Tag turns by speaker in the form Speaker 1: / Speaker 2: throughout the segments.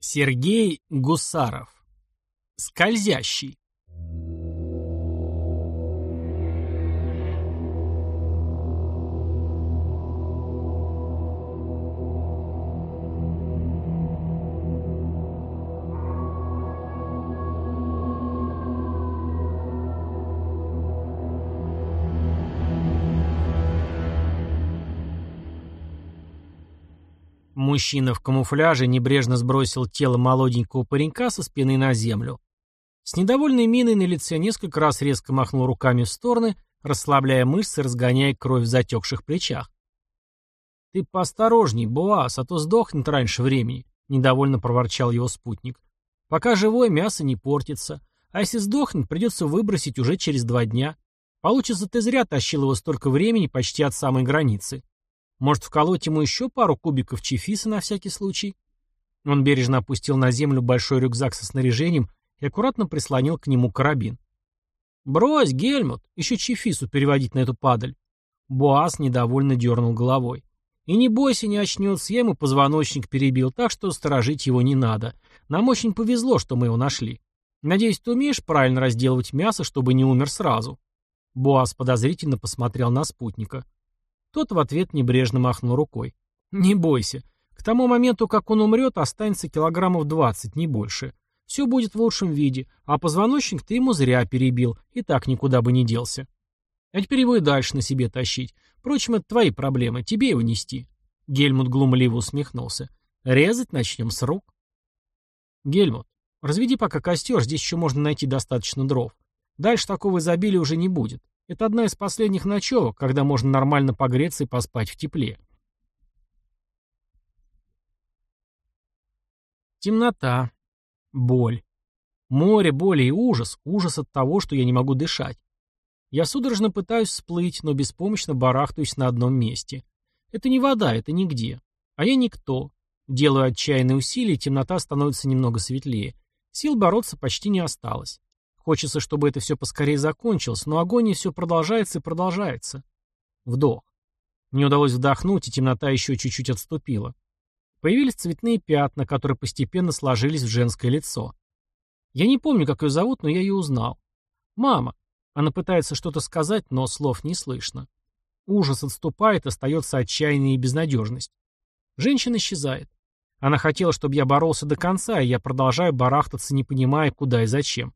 Speaker 1: Сергей Гусаров. Скользящий. Мужчина в камуфляже небрежно сбросил тело молоденького паренька со спины на землю. С недовольной миной на лице несколько раз резко махнул руками в стороны, расслабляя мышцы, разгоняя кровь в затекших плечах. «Ты поосторожней, Буас, а то сдохнет раньше времени», — недовольно проворчал его спутник. «Пока живое мясо не портится, а если сдохнет, придется выбросить уже через два дня. Получится, ты зря тащил его столько времени почти от самой границы. Может, вколоть ему еще пару кубиков чефиса на всякий случай? Он бережно опустил на землю большой рюкзак со снаряжением и аккуратно прислонил к нему карабин. «Брось, Гельмут, еще чефису переводить на эту падаль». Буас недовольно дернул головой. «И не бойся, не очнется, я ему позвоночник перебил, так что сторожить его не надо. Нам очень повезло, что мы его нашли. Надеюсь, ты умеешь правильно разделывать мясо, чтобы не умер сразу». Буас подозрительно посмотрел на спутника. Тот в ответ небрежно махнул рукой. «Не бойся. К тому моменту, как он умрет, останется килограммов двадцать, не больше. Все будет в лучшем виде, а позвоночник ты ему зря перебил, и так никуда бы не делся. А теперь его и дальше на себе тащить. Впрочем, это твои проблемы, тебе его нести». Гельмут глумливо усмехнулся. «Резать начнем с рук». «Гельмут, разведи пока костер, здесь еще можно найти достаточно дров. Дальше такого изобилия уже не будет. Это одна из последних ночевок, когда можно нормально погреться и поспать в тепле. Темнота. Боль. Море боли и ужас. Ужас от того, что я не могу дышать. Я судорожно пытаюсь всплыть, но беспомощно барахтаюсь на одном месте. Это не вода, это нигде. А я никто. Делаю отчаянные усилия, темнота становится немного светлее. Сил бороться почти не осталось. Хочется, чтобы это все поскорее закончилось, но агония все продолжается и продолжается. Вдох. Мне удалось вдохнуть, и темнота еще чуть-чуть отступила. Появились цветные пятна, которые постепенно сложились в женское лицо. Я не помню, как ее зовут, но я ее узнал. Мама. Она пытается что-то сказать, но слов не слышно. Ужас отступает, остается отчаяние и безнадежность. Женщина исчезает. Она хотела, чтобы я боролся до конца, и я продолжаю барахтаться, не понимая, куда и зачем.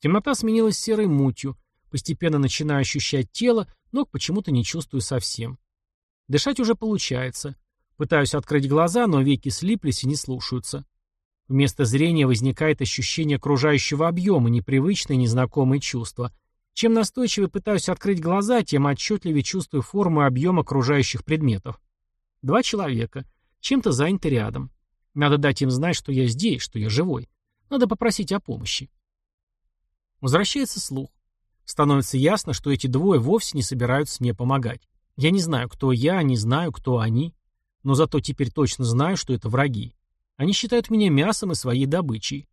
Speaker 1: Темнота сменилась серой мутью, постепенно начинаю ощущать тело, но почему-то не чувствую совсем. Дышать уже получается. Пытаюсь открыть глаза, но веки слиплись и не слушаются. Вместо зрения возникает ощущение окружающего объема, непривычное незнакомое чувство. Чем настойчивее пытаюсь открыть глаза, тем отчетливее чувствую форму и объем окружающих предметов. Два человека. Чем-то заняты рядом. Надо дать им знать, что я здесь, что я живой. Надо попросить о помощи. Возвращается слух. Становится ясно, что эти двое вовсе не собираются мне помогать. Я не знаю, кто я, не знаю, кто они. Но зато теперь точно знаю, что это враги. Они считают меня мясом и своей добычей.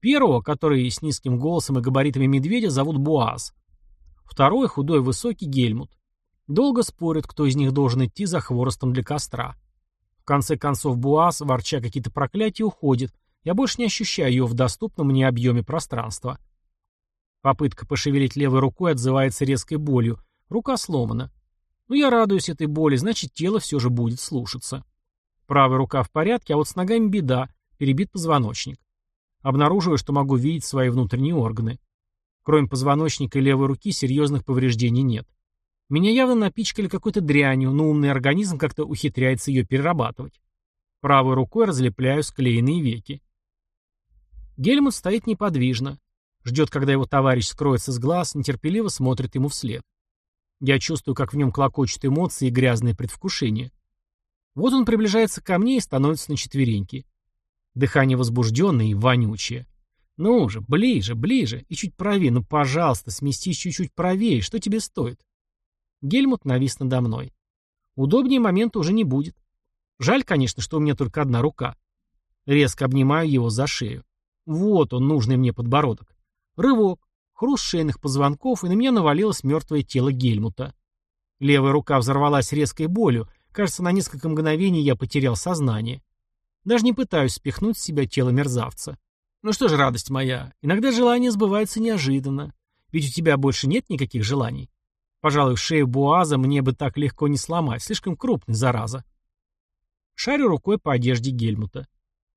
Speaker 1: Первого, который с низким голосом и габаритами медведя, зовут Буаз. Второй, худой высокий, Гельмут. Долго спорят, кто из них должен идти за хворостом для костра. В конце концов Буаз, ворча какие-то проклятия, уходит. Я больше не ощущаю ее в доступном мне объеме пространства. Попытка пошевелить левой рукой отзывается резкой болью. Рука сломана. Но я радуюсь этой боли, значит тело все же будет слушаться. Правая рука в порядке, а вот с ногами беда, перебит позвоночник. Обнаруживаю, что могу видеть свои внутренние органы. Кроме позвоночника и левой руки серьезных повреждений нет. Меня явно напичкали какой-то дрянью, но умный организм как-то ухитряется ее перерабатывать. Правой рукой разлепляю склеенные веки. Гельмут стоит неподвижно. Ждет, когда его товарищ скроется с глаз, нетерпеливо смотрит ему вслед. Я чувствую, как в нем клокочут эмоции и грязные предвкушения. Вот он приближается ко мне и становится на четвереньки. Дыхание возбужденное и вонючее. Ну же, ближе, ближе, и чуть правее, ну пожалуйста, сместись чуть-чуть правее, что тебе стоит? Гельмут навис надо мной. Удобнее момента уже не будет. Жаль, конечно, что у меня только одна рука. Резко обнимаю его за шею. Вот он, нужный мне подбородок. Рывок, хруст шейных позвонков, и на меня навалилось мертвое тело Гельмута. Левая рука взорвалась резкой болью. Кажется, на несколько мгновений я потерял сознание. Даже не пытаюсь спихнуть с себя тело мерзавца. Ну что же, радость моя, иногда желание сбывается неожиданно. Ведь у тебя больше нет никаких желаний. Пожалуй, шею Буаза мне бы так легко не сломать, слишком крупный, зараза. Шарю рукой по одежде Гельмута.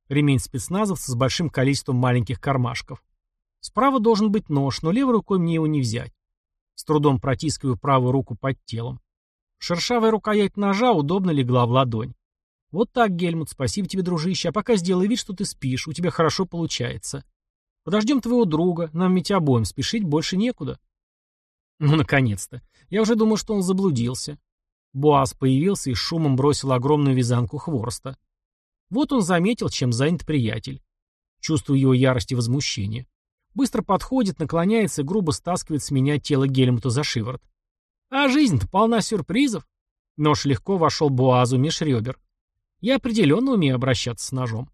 Speaker 1: Ремень спецназовца с большим количеством маленьких кармашков. Справа должен быть нож, но левой рукой мне его не взять. С трудом протискиваю правую руку под телом. Шершавая рукоять ножа удобно легла в ладонь. Вот так, Гельмут, спасибо тебе, дружище, а пока сделай вид, что ты спишь, у тебя хорошо получается. Подождем твоего друга, нам ведь обоим спешить больше некуда. Ну, наконец-то. Я уже думал, что он заблудился. Буаз появился и шумом бросил огромную вязанку хвороста. Вот он заметил, чем занят приятель. Чувствую его ярость и возмущение. Быстро подходит, наклоняется и грубо стаскивает с меня тело Гельмута за шиворот. А жизнь-то полна сюрпризов. Нож легко вошел Буазу меж ребер. Я определенно умею обращаться с ножом.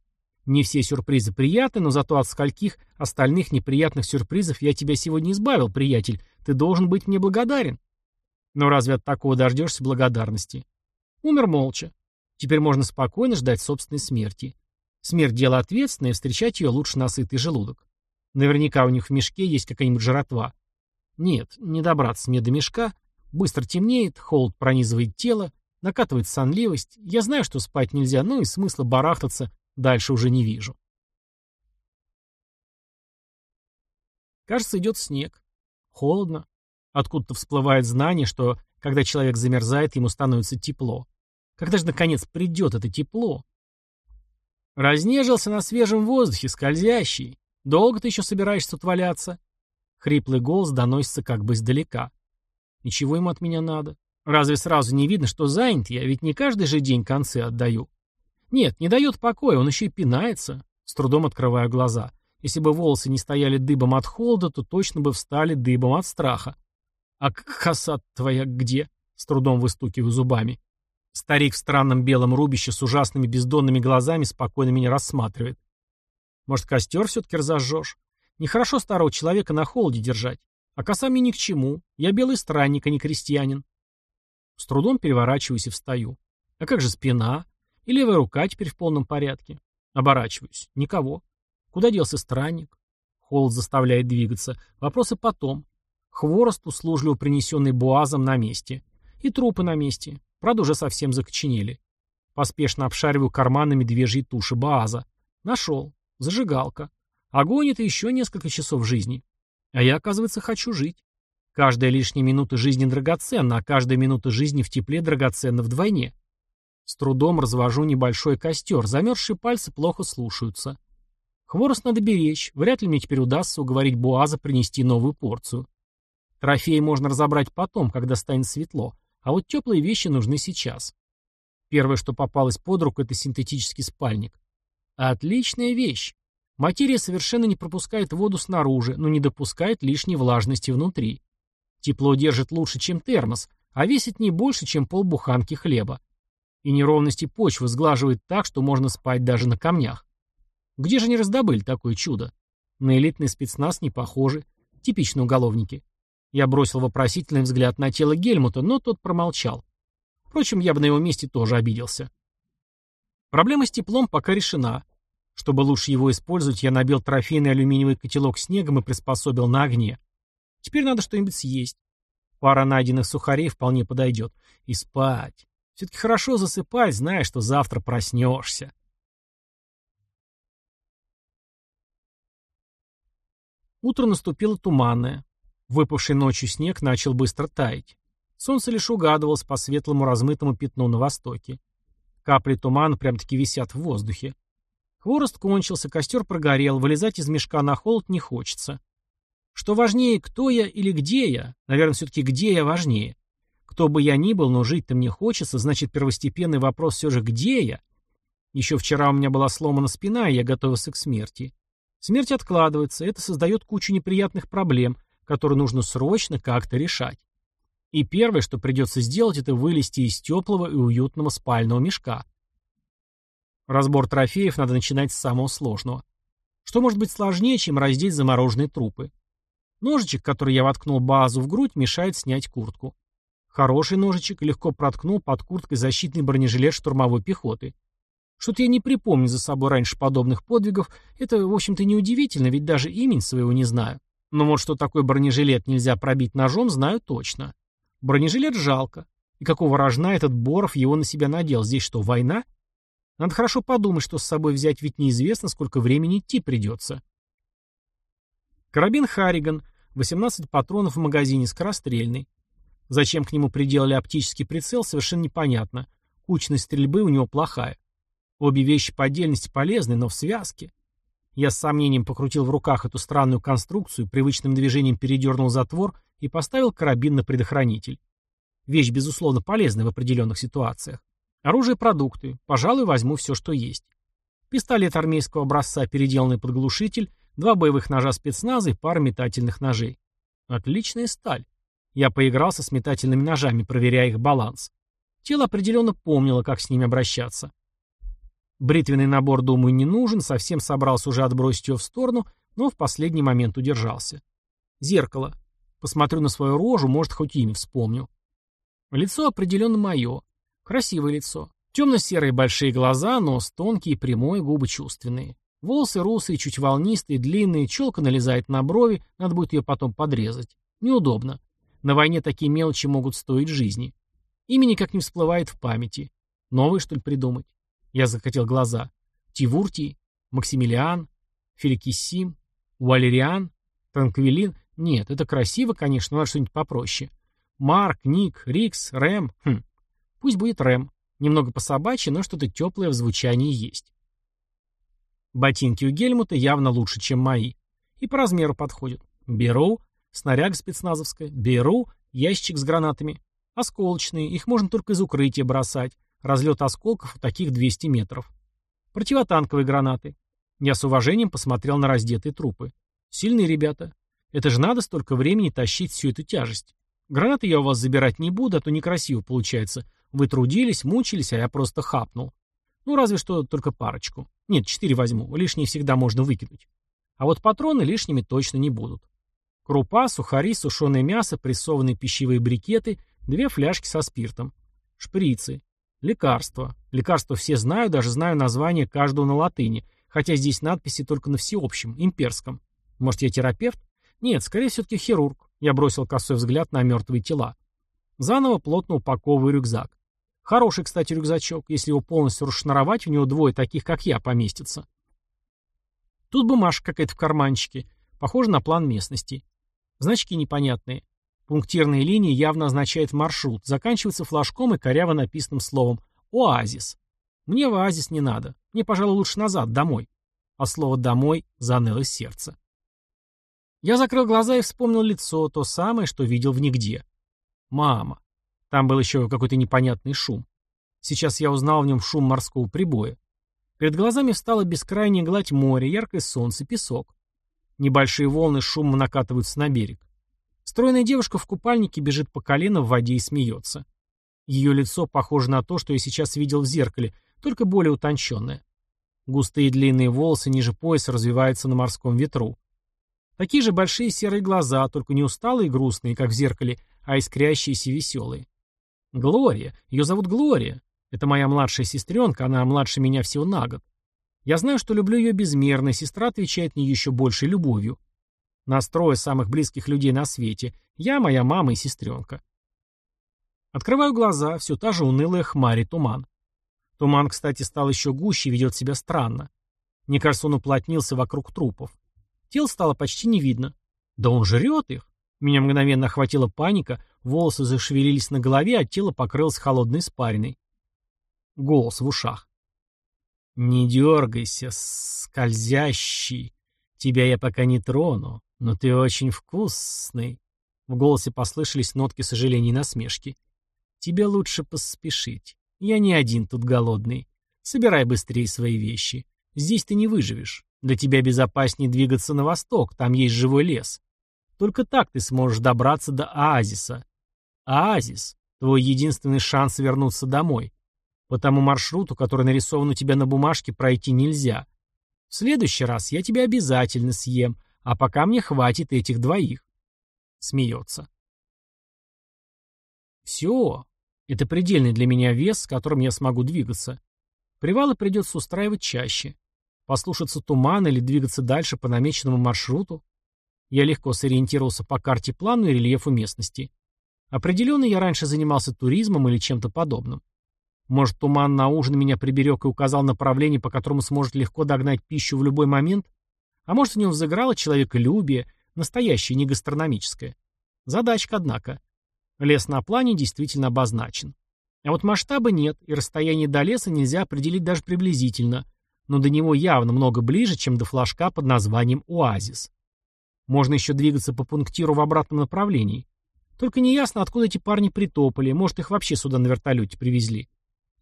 Speaker 1: Не все сюрпризы приятны, но зато от скольких остальных неприятных сюрпризов я тебя сегодня избавил, приятель. Ты должен быть мне благодарен. Но разве от такого дождешься благодарности? Умер молча. Теперь можно спокойно ждать собственной смерти. Смерть – дело ответственное, встречать ее лучше на сытый желудок. Наверняка у них в мешке есть какая-нибудь жратва. Нет, не добраться мне до мешка. Быстро темнеет, холод пронизывает тело, накатывает сонливость. Я знаю, что спать нельзя, ну и смысла барахтаться дальше уже не вижу. Кажется, идет снег. Холодно. Откуда-то всплывает знание, что когда человек замерзает, ему становится тепло. Когда же, наконец, придет это тепло? Разнежился на свежем воздухе, скользящий. Долго ты еще собираешься тут валяться? Хриплый голос доносится как бы издалека. Ничего ему от меня надо. Разве сразу не видно, что занят я, ведь не каждый же день концы отдаю. Нет, не дает покоя, он еще и пинается. С трудом открываю глаза. Если бы волосы не стояли дыбом от холода, то точно бы встали дыбом от страха. «А коса твоя где?» — с трудом выстукиваю зубами. Старик в странном белом рубище с ужасными бездонными глазами спокойно меня рассматривает. «Может, костер все-таки разожжешь? Нехорошо старого человека на холоде держать. А коса мне ни к чему. Я белый странник, а не крестьянин». С трудом переворачиваюсь и встаю. А как же спина? И левая рука теперь в полном порядке. Оборачиваюсь. Никого. Куда делся странник? Холод заставляет двигаться. Вопросы потом. Хворост, услужливо принесенный буазом, на месте. И трупы на месте. Правда, уже совсем закоченели. Поспешно обшариваю карманы медвежьей туши Бааза. Нашел. Зажигалка. Огонь — это еще несколько часов жизни. А я, оказывается, хочу жить. Каждая лишняя минута жизни драгоценна, а каждая минута жизни в тепле драгоценна вдвойне. С трудом развожу небольшой костер, замерзшие пальцы плохо слушаются. Хворост надо беречь, вряд ли мне теперь удастся уговорить Буаза принести новую порцию. Трофеи можно разобрать потом, когда станет светло, а вот теплые вещи нужны сейчас. Первое, что попалось под руку, это синтетический спальник. Отличная вещь. Материя совершенно не пропускает воду снаружи, но не допускает лишней влажности внутри. Тепло держит лучше, чем термос, а весит не больше, чем полбуханки хлеба. И неровности почвы сглаживает так, что можно спать даже на камнях. Где же они раздобыли такое чудо? На элитный спецназ не похожи. Типичные уголовники. Я бросил вопросительный взгляд на тело Гельмута, но тот промолчал. Впрочем, я бы на его месте тоже обиделся. Проблема с теплом пока решена. Чтобы лучше его использовать, я набил трофейный алюминиевый котелок снегом и приспособил на огне. Теперь надо что-нибудь съесть. Пара найденных сухарей вполне подойдет. И спать. Все-таки хорошо засыпать, зная, что завтра проснешься. Утро наступило туманное. Выпавший ночью снег начал быстро таять. Солнце лишь угадывалось по светлому размытому пятну на востоке. Капли тумана прям-таки висят в воздухе. Хворост кончился, костер прогорел, вылезать из мешка на холод не хочется. Что важнее, кто я или где я? Наверное, все-таки где я важнее. Кто бы я ни был, но жить-то мне хочется, значит, первостепенный вопрос все же где я? Еще вчера у меня была сломана спина, и я готовился к смерти. Смерть откладывается, это создает кучу неприятных проблем, который нужно срочно как-то решать. И первое, что придется сделать, это вылезти из теплого и уютного спального мешка. Разбор трофеев надо начинать с самого сложного. Что может быть сложнее, чем раздеть замороженные трупы? Ножичек, который я воткнул базу в грудь, мешает снять куртку. Хороший ножичек легко проткнул под курткой защитный бронежилет штурмовой пехоты. Что-то я не припомню за собой раньше подобных подвигов. Это, в общем-то, неудивительно, ведь даже имени своего не знаю. Но вот что такой бронежилет нельзя пробить ножом, знаю точно. Бронежилет жалко. И какого рожна этот Боров его на себя надел? Здесь что, война? Надо хорошо подумать, что с собой взять, ведь неизвестно, сколько времени идти придется. Карабин Харриган, 18 патронов в магазине, скорострельный. Зачем к нему приделали оптический прицел, совершенно непонятно. Кучность стрельбы у него плохая. Обе вещи по отдельности полезны, но в связке. Я с сомнением покрутил в руках эту странную конструкцию, привычным движением передернул затвор и поставил карабин на предохранитель. Вещь, безусловно, полезная в определенных ситуациях. Оружие продукты. Пожалуй, возьму все, что есть. Пистолет армейского образца, переделанный под глушитель, два боевых ножа спецназа и пара метательных ножей. Отличная сталь. Я поигрался с метательными ножами, проверяя их баланс. Тело определенно помнило, как с ними обращаться. Бритвенный набор, думаю, не нужен, совсем собрался уже отбросить его в сторону, но в последний момент удержался. Зеркало. Посмотрю на свою рожу, может, хоть имя вспомню. Лицо определенно мое. Красивое лицо. Темно-серые большие глаза, нос тонкий прямой, губы чувственные. Волосы русые, чуть волнистые, длинные, челка налезает на брови, надо будет ее потом подрезать. Неудобно. На войне такие мелочи могут стоить жизни. Имя никак не всплывает в памяти. Новое, что ли, придумать? Я закатил глаза. Тивуртий, Максимилиан, Феликиссим, Валериан, Транквилин. Нет, это красиво, конечно, но надо что-нибудь попроще. Марк, Ник, Рикс, Рэм. Хм. Пусть будет Рэм. Немного по-собачьи, но что-то теплое в звучании есть. Ботинки у Гельмута явно лучше, чем мои. И по размеру подходят. Беру. Снаряга спецназовская. Беру. Ящик с гранатами. Осколочные. Их можно только из укрытия бросать. Разлет осколков у таких 200 метров. Противотанковые гранаты. Я с уважением посмотрел на раздетые трупы. Сильные ребята. Это же надо столько времени тащить всю эту тяжесть. Гранаты я у вас забирать не буду, а то некрасиво получается. Вы трудились, мучились, а я просто хапнул. Ну, разве что только парочку. Нет, четыре возьму, лишние всегда можно выкинуть. А вот патроны лишними точно не будут. Крупа, сухари, сушеное мясо, прессованные пищевые брикеты, две фляжки со спиртом. Шприцы. Лекарства. Лекарства все знаю, даже знаю название каждого на латыни, хотя здесь надписи только на всеобщем, имперском. Может, я терапевт? Нет, скорее все-таки хирург. Я бросил косой взгляд на мертвые тела. Заново плотно упаковываю рюкзак. Хороший, кстати, рюкзачок. Если его полностью расшнуровать, в него двое таких, как я, поместится. Тут бумажка какая-то в карманчике. Похоже на план местности. Значки непонятные. Пунктирные линии явно означают маршрут, заканчиваются флажком и коряво написанным словом «Оазис». Мне в оазис не надо. Мне, пожалуй, лучше назад, домой. А слово «домой» занылось сердце. Я закрыл глаза и вспомнил лицо, то самое, что видел в нигде. Мама. Там был еще какой-то непонятный шум. Сейчас я узнал в нем шум морского прибоя. Перед глазами встала бескрайняя гладь моря, яркое солнце, песок. Небольшие волны шумом накатываются на берег. Стройная девушка в купальнике бежит по колено в воде и смеется. Ее лицо похоже на то, что я сейчас видел в зеркале, только более утонченное. Густые длинные волосы ниже пояса развиваются на морском ветру. Такие же большие серые глаза, только не усталые и грустные, как в зеркале, а искрящиеся и веселые. Глория. Ее зовут Глория. Это моя младшая сестренка, она младше меня всего на год. Я знаю, что люблю ее безмерно, сестра отвечает мне еще большей любовью. Настрое самых близких людей на свете. Я, моя мама и сестренка. Открываю глаза, все та же унылая хмарь и туман. Туман, кстати, стал еще гуще и ведет себя странно. Мне кажется, он уплотнился вокруг трупов. Тел стало почти не видно. Да он жрет их. Меня мгновенно охватила паника, волосы зашевелились на голове, а тело покрылось холодной испариной. Голос в ушах. «Не дергайся, скользящий. Тебя я пока не трону. «Но ты очень вкусный!» В голосе послышались нотки сожаления и насмешки. «Тебе лучше поспешить. Я не один тут голодный. Собирай быстрее свои вещи. Здесь ты не выживешь. Для тебя безопаснее двигаться на восток, там есть живой лес. Только так ты сможешь добраться до оазиса. Оазис — твой единственный шанс вернуться домой. По тому маршруту, который нарисован у тебя на бумажке, пройти нельзя. В следующий раз я тебя обязательно съем, а пока мне хватит этих двоих. Смеется. Все. Это предельный для меня вес, с которым я смогу двигаться. Привалы придется устраивать чаще. Послушаться тумана или двигаться дальше по намеченному маршруту. Я легко сориентировался по карте плану и рельефу местности. Определенно я раньше занимался туризмом или чем-то подобным. Может, туман на ужин меня приберег и указал направление, по которому сможет легко догнать пищу в любой момент? А может, в нем взыграло человеколюбие, настоящее, не гастрономическое? Задачка, однако. Лес на плане действительно обозначен. А вот масштаба нет, и расстояние до леса нельзя определить даже приблизительно, но до него явно много ближе, чем до флажка под названием «Оазис». Можно еще двигаться по пунктиру в обратном направлении. Только неясно, откуда эти парни притопали, может, их вообще сюда на вертолете привезли.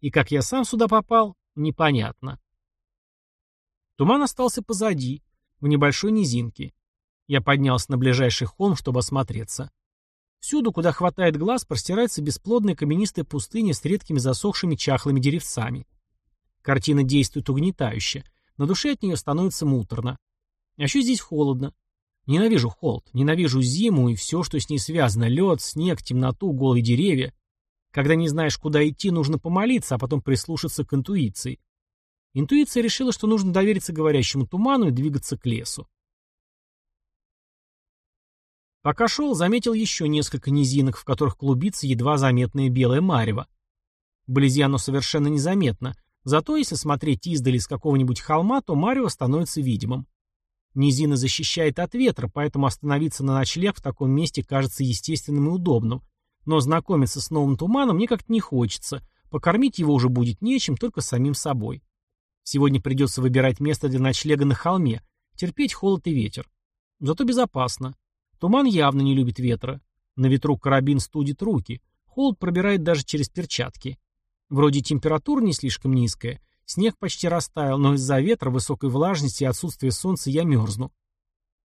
Speaker 1: И как я сам сюда попал, непонятно. Туман остался позади, в небольшой низинке. Я поднялся на ближайший холм, чтобы осмотреться. Всюду, куда хватает глаз, простирается бесплодная каменистая пустыня с редкими засохшими чахлыми деревцами. Картина действует угнетающе. На душе от нее становится муторно. А еще здесь холодно. Ненавижу холод, ненавижу зиму и все, что с ней связано. Лед, снег, темноту, голые деревья. Когда не знаешь, куда идти, нужно помолиться, а потом прислушаться к интуиции. Интуиция решила, что нужно довериться говорящему туману и двигаться к лесу. Пока шел, заметил еще несколько низинок, в которых клубится едва заметное белое марево. Вблизи оно совершенно незаметно, зато если смотреть издали с какого-нибудь холма, то марево становится видимым. Низина защищает от ветра, поэтому остановиться на ночлег в таком месте кажется естественным и удобным. Но знакомиться с новым туманом мне как-то не хочется, покормить его уже будет нечем, только самим собой. Сегодня придется выбирать место для ночлега на холме, терпеть холод и ветер. Зато безопасно. Туман явно не любит ветра. На ветру карабин студит руки. Холод пробирает даже через перчатки. Вроде температура не слишком низкая. Снег почти растаял, но из-за ветра, высокой влажности и отсутствия солнца я мерзну.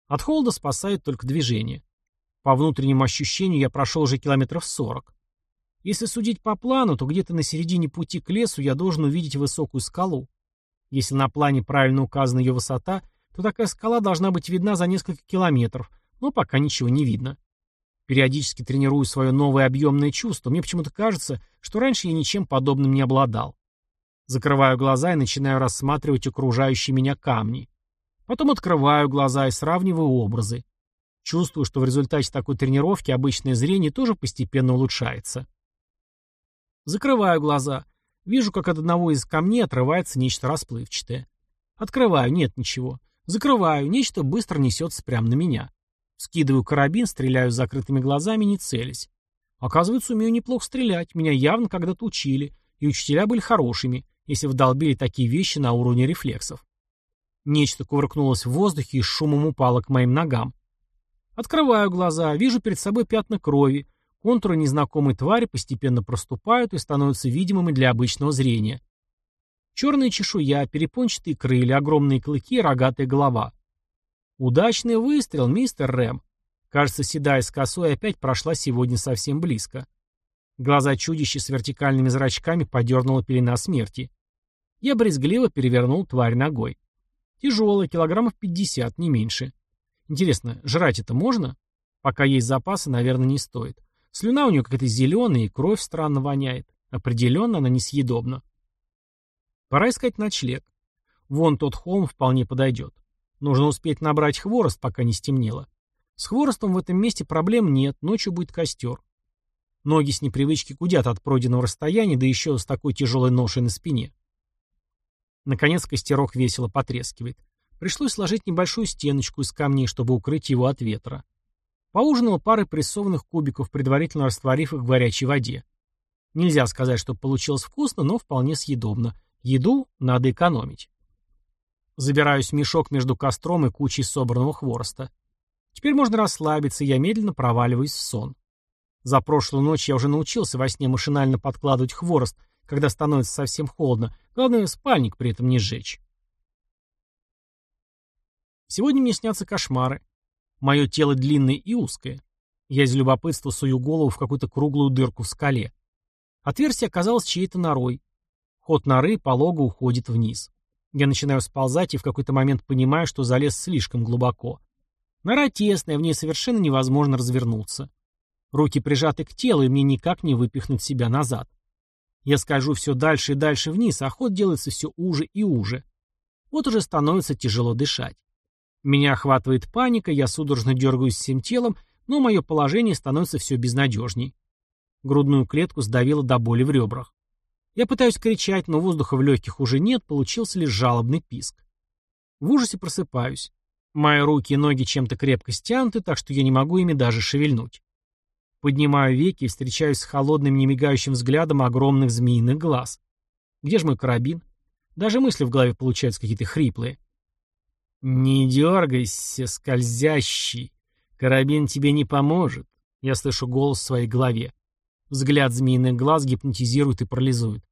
Speaker 1: От холода спасает только движение. По внутреннему ощущению я прошел уже километров сорок. Если судить по плану, то где-то на середине пути к лесу я должен увидеть высокую скалу. Если на плане правильно указана ее высота, то такая скала должна быть видна за несколько километров, но пока ничего не видно. Периодически тренирую свое новое объемное чувство. Мне почему-то кажется, что раньше я ничем подобным не обладал. Закрываю глаза и начинаю рассматривать окружающие меня камни. Потом открываю глаза и сравниваю образы. Чувствую, что в результате такой тренировки обычное зрение тоже постепенно улучшается. Закрываю глаза. Вижу, как от одного из камней отрывается нечто расплывчатое. Открываю, нет ничего. Закрываю, нечто быстро несется прямо на меня. Скидываю карабин, стреляю с закрытыми глазами, не целясь. Оказывается, умею неплохо стрелять. Меня явно когда-то учили. И учителя были хорошими, если вдолбили такие вещи на уровне рефлексов. Нечто кувыркнулось в воздухе и шумом упало к моим ногам. Открываю глаза, вижу перед собой пятна крови. Контуры незнакомой твари постепенно проступают и становятся видимыми для обычного зрения. Черная чешуя, перепончатые крылья, огромные клыки, рогатая голова. Удачный выстрел, мистер Рэм. Кажется, седая с косой опять прошла сегодня совсем близко. Глаза чудища с вертикальными зрачками подернула пелена смерти. Я брезгливо перевернул тварь ногой. Тяжелая, килограммов 50, не меньше. Интересно, жрать это можно? Пока есть запасы, наверное, не стоит. Слюна у нее какая-то зеленая, и кровь странно воняет. Определенно она несъедобна. Пора искать ночлег. Вон тот холм вполне подойдет. Нужно успеть набрать хворост, пока не стемнело. С хворостом в этом месте проблем нет, ночью будет костер. Ноги с непривычки гудят от пройденного расстояния, да еще с такой тяжелой ношей на спине. Наконец костерок весело потрескивает. Пришлось сложить небольшую стеночку из камней, чтобы укрыть его от ветра. Поужинал парой прессованных кубиков, предварительно растворив их в горячей воде. Нельзя сказать, что получилось вкусно, но вполне съедобно. Еду надо экономить. Забираюсь в мешок между костром и кучей собранного хвороста. Теперь можно расслабиться, и я медленно проваливаюсь в сон. За прошлую ночь я уже научился во сне машинально подкладывать хворост, когда становится совсем холодно. Главное, спальник при этом не сжечь. Сегодня мне снятся кошмары. Мое тело длинное и узкое. Я из любопытства сую голову в какую-то круглую дырку в скале. Отверстие оказалось чьей-то норой. Ход норы полого уходит вниз. Я начинаю сползать и в какой-то момент понимаю, что залез слишком глубоко. Нора тесная, в ней совершенно невозможно развернуться. Руки прижаты к телу, и мне никак не выпихнуть себя назад. Я скольжу все дальше и дальше вниз, а ход делается все уже и уже. Вот уже становится тяжело дышать. Меня охватывает паника, я судорожно дергаюсь всем телом, но мое положение становится все безнадежней. Грудную клетку сдавило до боли в ребрах. Я пытаюсь кричать, но воздуха в легких уже нет, получился лишь жалобный писк. В ужасе просыпаюсь. Мои руки и ноги чем-то крепко стянуты, так что я не могу ими даже шевельнуть. Поднимаю веки и встречаюсь с холодным, немигающим взглядом огромных змеиных глаз. Где же мой карабин? Даже мысли в голове получаются какие-то хриплые. «Не дергайся, скользящий. Карабин тебе не поможет». Я слышу голос в своей голове. Взгляд змеиных глаз гипнотизирует и парализует.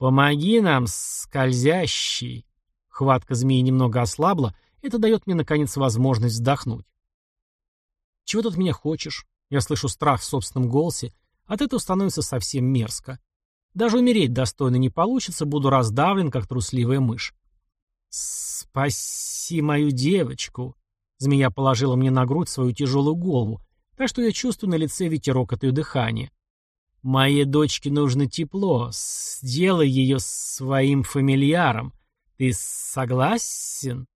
Speaker 1: «Помоги нам, скользящий!» Хватка змеи немного ослабла, это дает мне, наконец, возможность вздохнуть. «Чего ты от меня хочешь?» Я слышу страх в собственном голосе, от этого становится совсем мерзко. Даже умереть достойно не получится, буду раздавлен, как трусливая мышь. «Спаси мою девочку!» Змея положила мне на грудь свою тяжелую голову, так что я чувствую на лице ветерок от ее дыхания. Моей дочке нужно тепло. Сделай ее своим фамильяром. Ты согласен?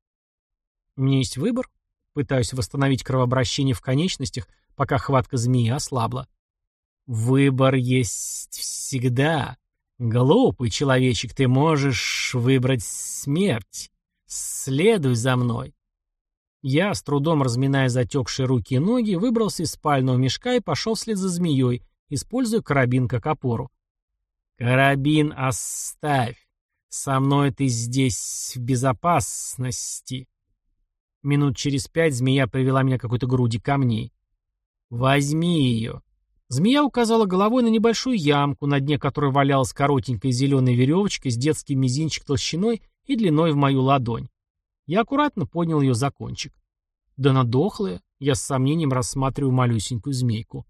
Speaker 1: У меня есть выбор. Пытаюсь восстановить кровообращение в конечностях, пока хватка змеи ослабла. Выбор есть всегда. Глупый человечек, ты можешь выбрать смерть. Следуй за мной. Я, с трудом разминая затекшие руки и ноги, выбрался из спального мешка и пошел вслед за змеей, используя карабин как опору. «Карабин оставь! Со мной ты здесь в безопасности!» Минут через пять змея привела меня к какой-то груди камней. «Возьми ее!» Змея указала головой на небольшую ямку, на дне которой валялась коротенькая зеленая веревочка с детским мизинчик толщиной и длиной в мою ладонь. Я аккуратно поднял ее за кончик. Да надохлая, я с сомнением рассматриваю малюсенькую змейку.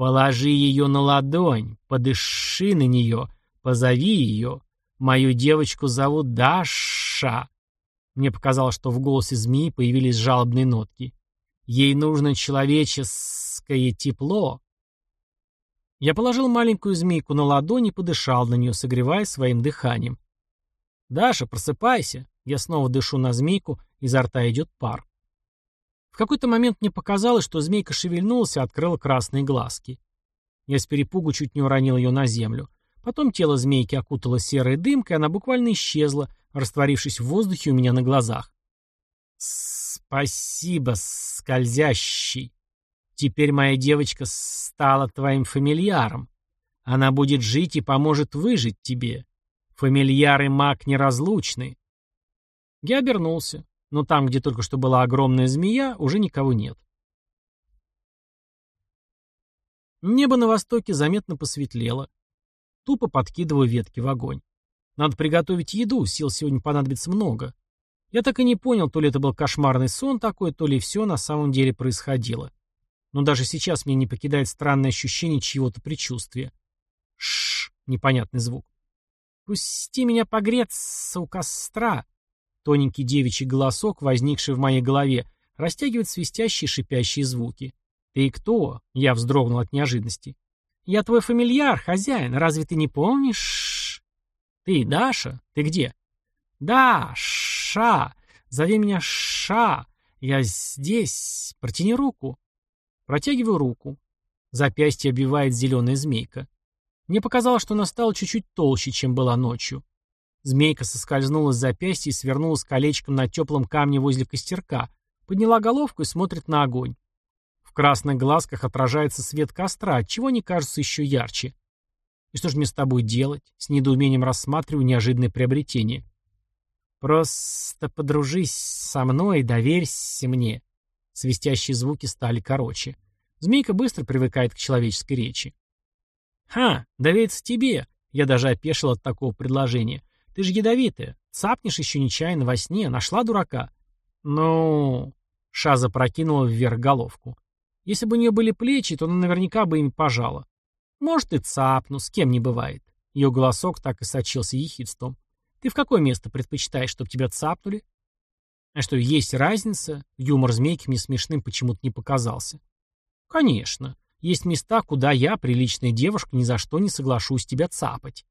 Speaker 1: Положи ее на ладонь, подыши на нее, позови ее. Мою девочку зовут Даша. Мне показалось, что в голосе змеи появились жалобные нотки. Ей нужно человеческое тепло. Я положил маленькую змейку на ладонь и подышал на нее, согревая своим дыханием. «Даша, просыпайся!» Я снова дышу на змейку, изо рта идет пар. В какой-то момент мне показалось, что змейка шевельнулась и открыла красные глазки. Я с перепугу чуть не уронил ее на землю. Потом тело змейки окутало серой дымкой, она буквально исчезла, растворившись в воздухе у меня на глазах. «Спасибо, скользящий. Теперь моя девочка стала твоим фамильяром. Она будет жить и поможет выжить тебе. Фамильяры маг неразлучны». Я обернулся но там, где только что была огромная змея, уже никого нет. Небо на востоке заметно посветлело. Тупо подкидываю ветки в огонь. Надо приготовить еду, сил сегодня понадобится много. Я так и не понял, то ли это был кошмарный сон такой, то ли все на самом деле происходило. Но даже сейчас меня не покидает странное ощущение чьего-то предчувствия. Шш, непонятный звук. «Пусти меня погреться у костра», Тоненький девичий голосок, возникший в моей голове, растягивает свистящие шипящие звуки. «Ты кто?» — я вздрогнул от неожиданности. «Я твой фамильяр, хозяин, разве ты не помнишь?» «Ты, Даша? Ты где?» «Даша! Зови меня Ша! Я здесь! Протяни руку!» Протягиваю руку. Запястье обвивает зеленая змейка. Мне показалось, что она стала чуть-чуть толще, чем была ночью. Змейка соскользнула с запястья и свернулась колечком на теплом камне возле костерка, подняла головку и смотрит на огонь. В красных глазках отражается свет костра, отчего они кажутся еще ярче. И что же мне с тобой делать? С недоумением рассматриваю неожиданное приобретение. Просто подружись со мной и доверься мне. Свистящие звуки стали короче. Змейка быстро привыкает к человеческой речи. «Ха, довериться тебе!» Я даже опешил от такого предложения. Ты же ядовитая. Цапнешь еще нечаянно во сне. Нашла дурака. Ну... Шаза прокинула вверх головку. Если бы у нее были плечи, то она наверняка бы ими пожала. Может, и цапну, с кем не бывает. Ее голосок так и сочился ехидством. Ты в какое место предпочитаешь, чтобы тебя цапнули? А что, есть разница? Юмор змейки мне смешным почему-то не показался. Конечно. Есть места, куда я, приличная девушка, ни за что не соглашусь тебя цапать.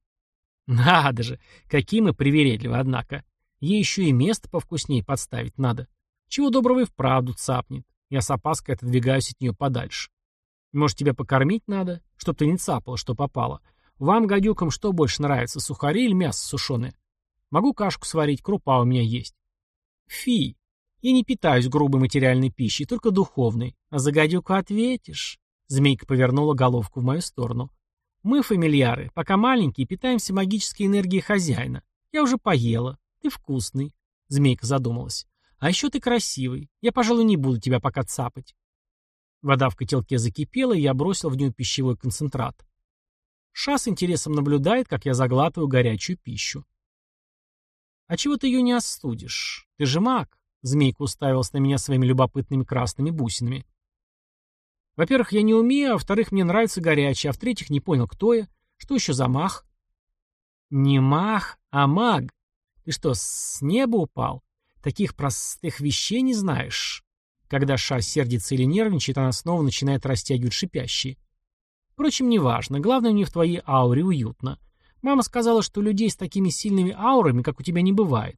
Speaker 1: Надо же, какие мы привередливы, однако. Ей еще и место повкуснее подставить надо. Чего доброго и вправду цапнет. Я с опаской отодвигаюсь от нее подальше. Может, тебя покормить надо? Чтоб ты не цапала, что попало. Вам, гадюкам, что больше нравится, сухари или мясо сушеное? Могу кашку сварить, крупа у меня есть. Фи, я не питаюсь грубой материальной пищей, только духовной. А за гадюку ответишь. Змейка повернула головку в мою сторону. Мы, фамильяры, пока маленькие, питаемся магической энергией хозяина. Я уже поела. Ты вкусный. Змейка задумалась. А еще ты красивый. Я, пожалуй, не буду тебя пока цапать. Вода в котелке закипела, и я бросил в нее пищевой концентрат. Ша с интересом наблюдает, как я заглатываю горячую пищу. «А чего ты ее не остудишь? Ты же маг!» Змейка уставилась на меня своими любопытными красными бусинами. «Во-первых, я не умею, а во-вторых, мне нравится горячее, а в-третьих, не понял, кто я. Что еще за мах?» «Не мах, а маг. Ты что, с неба упал? Таких простых вещей не знаешь?» Когда Ша сердится или нервничает, она снова начинает растягивать шипящие. Впрочем, неважно. Главное, мне в твоей ауре уютно. Мама сказала, что людей с такими сильными аурами, как у тебя, не бывает.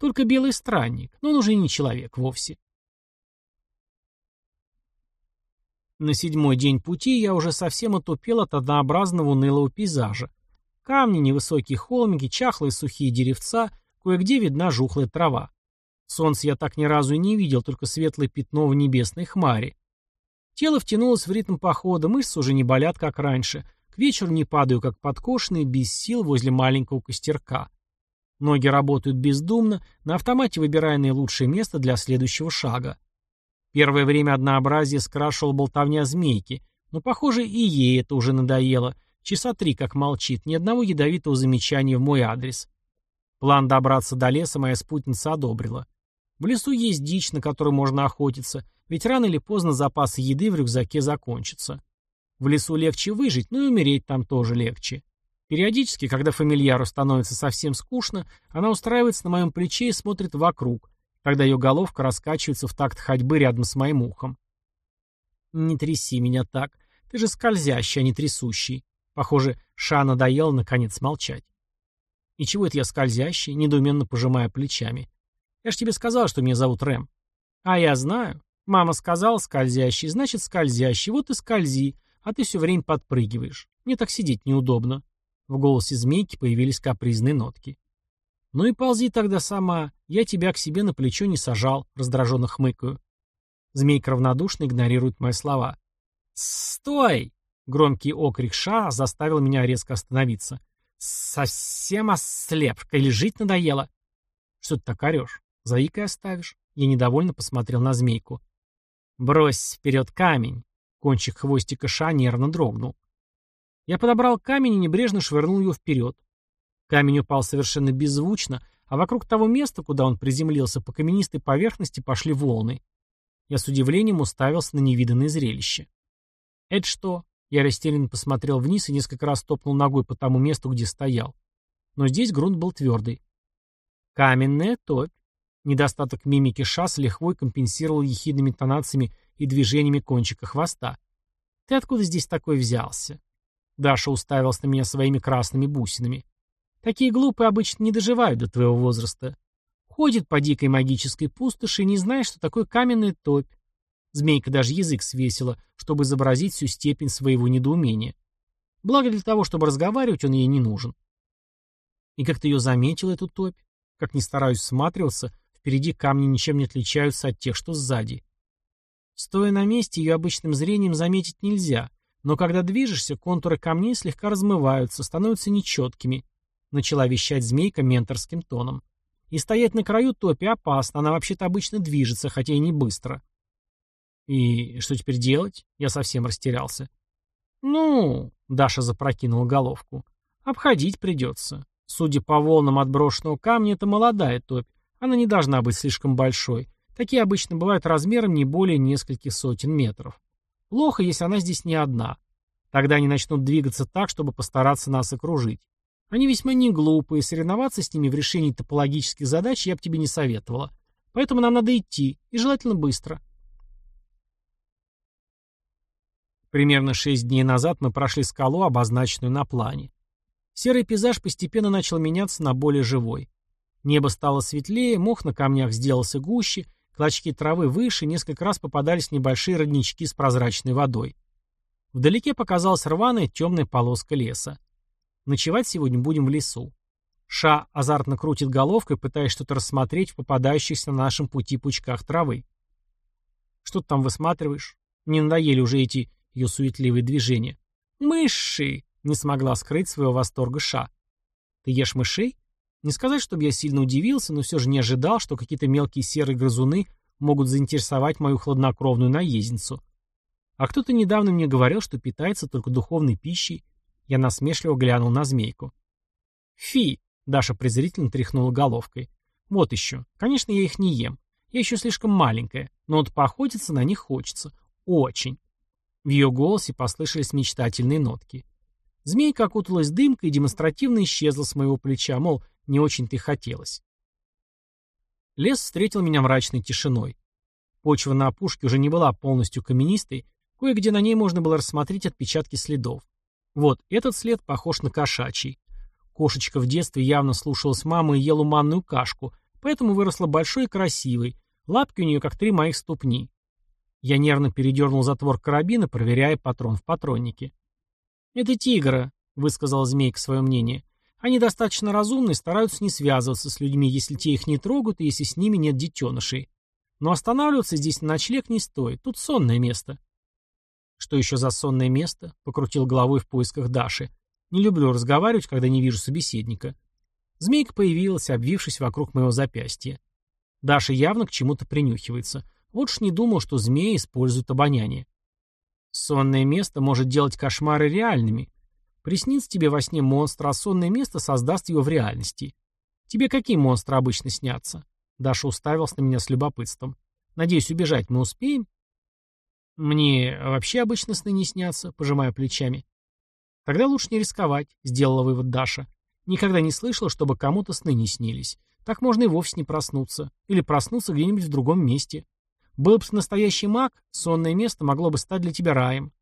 Speaker 1: Только белый странник, но он уже не человек вовсе. На седьмой день пути я уже совсем отупел от однообразного унылого пейзажа. Камни, невысокие холмики, чахлые сухие деревца, кое-где видна жухлая трава. Солнце я так ни разу и не видел, только светлое пятно в небесной хмаре. Тело втянулось в ритм похода, мышцы уже не болят, как раньше. К вечеру не падаю, как подкошенный, без сил возле маленького костерка. Ноги работают бездумно, на автомате выбирая наилучшее место для следующего шага. Первое время однообразие скрашивал болтовня змейки, но, похоже, и ей это уже надоело. Часа три как молчит, ни одного ядовитого замечания в мой адрес. План добраться до леса моя спутница одобрила. В лесу есть дичь, на которую можно охотиться, ведь рано или поздно запасы еды в рюкзаке закончатся. В лесу легче выжить, но и умереть там тоже легче. Периодически, когда фамильяру становится совсем скучно, она устраивается на моем плече и смотрит вокруг, когда ее головка раскачивается в такт ходьбы рядом с моим ухом. «Не тряси меня так. Ты же скользящий, а не трясущий». Похоже, Ша надоело наконец молчать. «И чего это я скользящий?» — недоуменно пожимая плечами. Я ж тебе сказал, что меня зовут Рэм. А я знаю. Мама сказала скользящий, значит скользящий. Вот и скользи, а ты все время подпрыгиваешь. Мне так сидеть неудобно. В голосе змейки появились капризные нотки. Ну и ползи тогда сама. Я тебя к себе на плечо не сажал, раздраженно хмыкаю. Змейка равнодушно игнорирует мои слова. «Стой!» Громкий окрик Ша заставил меня резко остановиться. «Совсем ослеп, или жить надоело?» «Что ты так орешь? Заикой оставишь?» Я недовольно посмотрел на змейку. «Брось вперед камень!» Кончик хвостика Ша нервно дрогнул. Я подобрал камень и небрежно швырнул его вперед. Камень упал совершенно беззвучно, а вокруг того места, куда он приземлился, по каменистой поверхности пошли волны. Я с удивлением уставился на невиданное зрелище. «Это что?» Я растерянно посмотрел вниз и несколько раз топнул ногой по тому месту, где стоял. Но здесь грунт был твердый. Каменная топь. Недостаток мимики Ша с лихвой компенсировал ехидными тонациями и движениями кончика хвоста. «Ты откуда здесь такой взялся?» Даша уставилась на меня своими красными бусинами. «Такие глупые обычно не доживают до твоего возраста. Ходит по дикой магической пустоши и не знает, что такое каменная топь. Змейка даже язык свесила, чтобы изобразить всю степень своего недоумения. Благо для того, чтобы разговаривать, он ей не нужен. И как ты ее заметил, эту топь? Как ни стараюсь всматриваться, впереди камни ничем не отличаются от тех, что сзади. Стоя на месте, ее обычным зрением заметить нельзя, но когда движешься, контуры камней слегка размываются, становятся нечеткими. Начала вещать змейка менторским тоном. И стоять на краю топи опасно, она вообще-то обычно движется, хотя и не быстро. И что теперь делать? Я совсем растерялся. Ну, Даша запрокинула головку. Обходить придется. Судя по волнам отброшенного камня, это молодая топь. Она не должна быть слишком большой. Такие обычно бывают размером не более нескольких сотен метров. Плохо, если она здесь не одна. Тогда они начнут двигаться так, чтобы постараться нас окружить. Они весьма не глупые, соревноваться с ними в решении топологических задач я бы тебе не советовала. Поэтому нам надо идти, и желательно быстро. Примерно шесть дней назад мы прошли скалу, обозначенную на плане. Серый пейзаж постепенно начал меняться на более живой. Небо стало светлее, мох на камнях сделался гуще, клочки травы выше, несколько раз попадались небольшие роднички с прозрачной водой. Вдалеке показалась рваная темная полоска леса. Ночевать сегодня будем в лесу. Ша азартно крутит головкой, пытаясь что-то рассмотреть в попадающихся на нашем пути пучках травы. «Что ты там высматриваешь? Не надоели уже эти ее суетливые движения?» «Мыши!» — не смогла скрыть своего восторга Ша. «Ты ешь мышей?» Не сказать, чтобы я сильно удивился, но все же не ожидал, что какие-то мелкие серые грызуны могут заинтересовать мою хладнокровную наездницу. А кто-то недавно мне говорил, что питается только духовной пищей. Я насмешливо глянул на змейку. «Фи!» Даша презрительно тряхнула головкой. «Вот еще. Конечно, я их не ем. Я еще слишком маленькая, но вот поохотиться на них хочется. Очень». В ее голосе послышались мечтательные нотки. Змейка окуталась дымкой и демонстративно исчезла с моего плеча, мол, не очень-то и хотелось. Лес встретил меня мрачной тишиной. Почва на опушке уже не была полностью каменистой, кое-где на ней можно было рассмотреть отпечатки следов. Вот, этот след похож на кошачий. Кошечка в детстве явно слушалась мамы и ела манную кашку, поэтому выросла большой и красивой. Лапки у нее как три моих ступни. Я нервно передернул затвор карабина, проверяя патрон в патроннике. «Это тигра», — высказал змейка свое мнение. «Они достаточно разумны и стараются не связываться с людьми, если те их не трогают и если с ними нет детенышей. Но останавливаться здесь на ночлег не стоит, тут сонное место». «Что еще за сонное место?» — покрутил головой в поисках Даши. Не люблю разговаривать, когда не вижу собеседника. Змейка появилась, обвившись вокруг моего запястья. Даша явно к чему-то принюхивается. Вот уж не думал, что змеи используют обоняние. Сонное место может делать кошмары реальными. Приснится тебе во сне монстр, а сонное место создаст его в реальности. Тебе какие монстры обычно снятся? Даша уставилась на меня с любопытством. Надеюсь, убежать мы успеем? Мне вообще обычно сны не снятся, пожимая плечами. Тогда лучше не рисковать, сделала вывод Даша. Никогда не слышала, чтобы кому-то сны не снились. Так можно и вовсе не проснуться. Или проснуться где-нибудь в другом месте. Был бы настоящий маг, сонное место могло бы стать для тебя раем.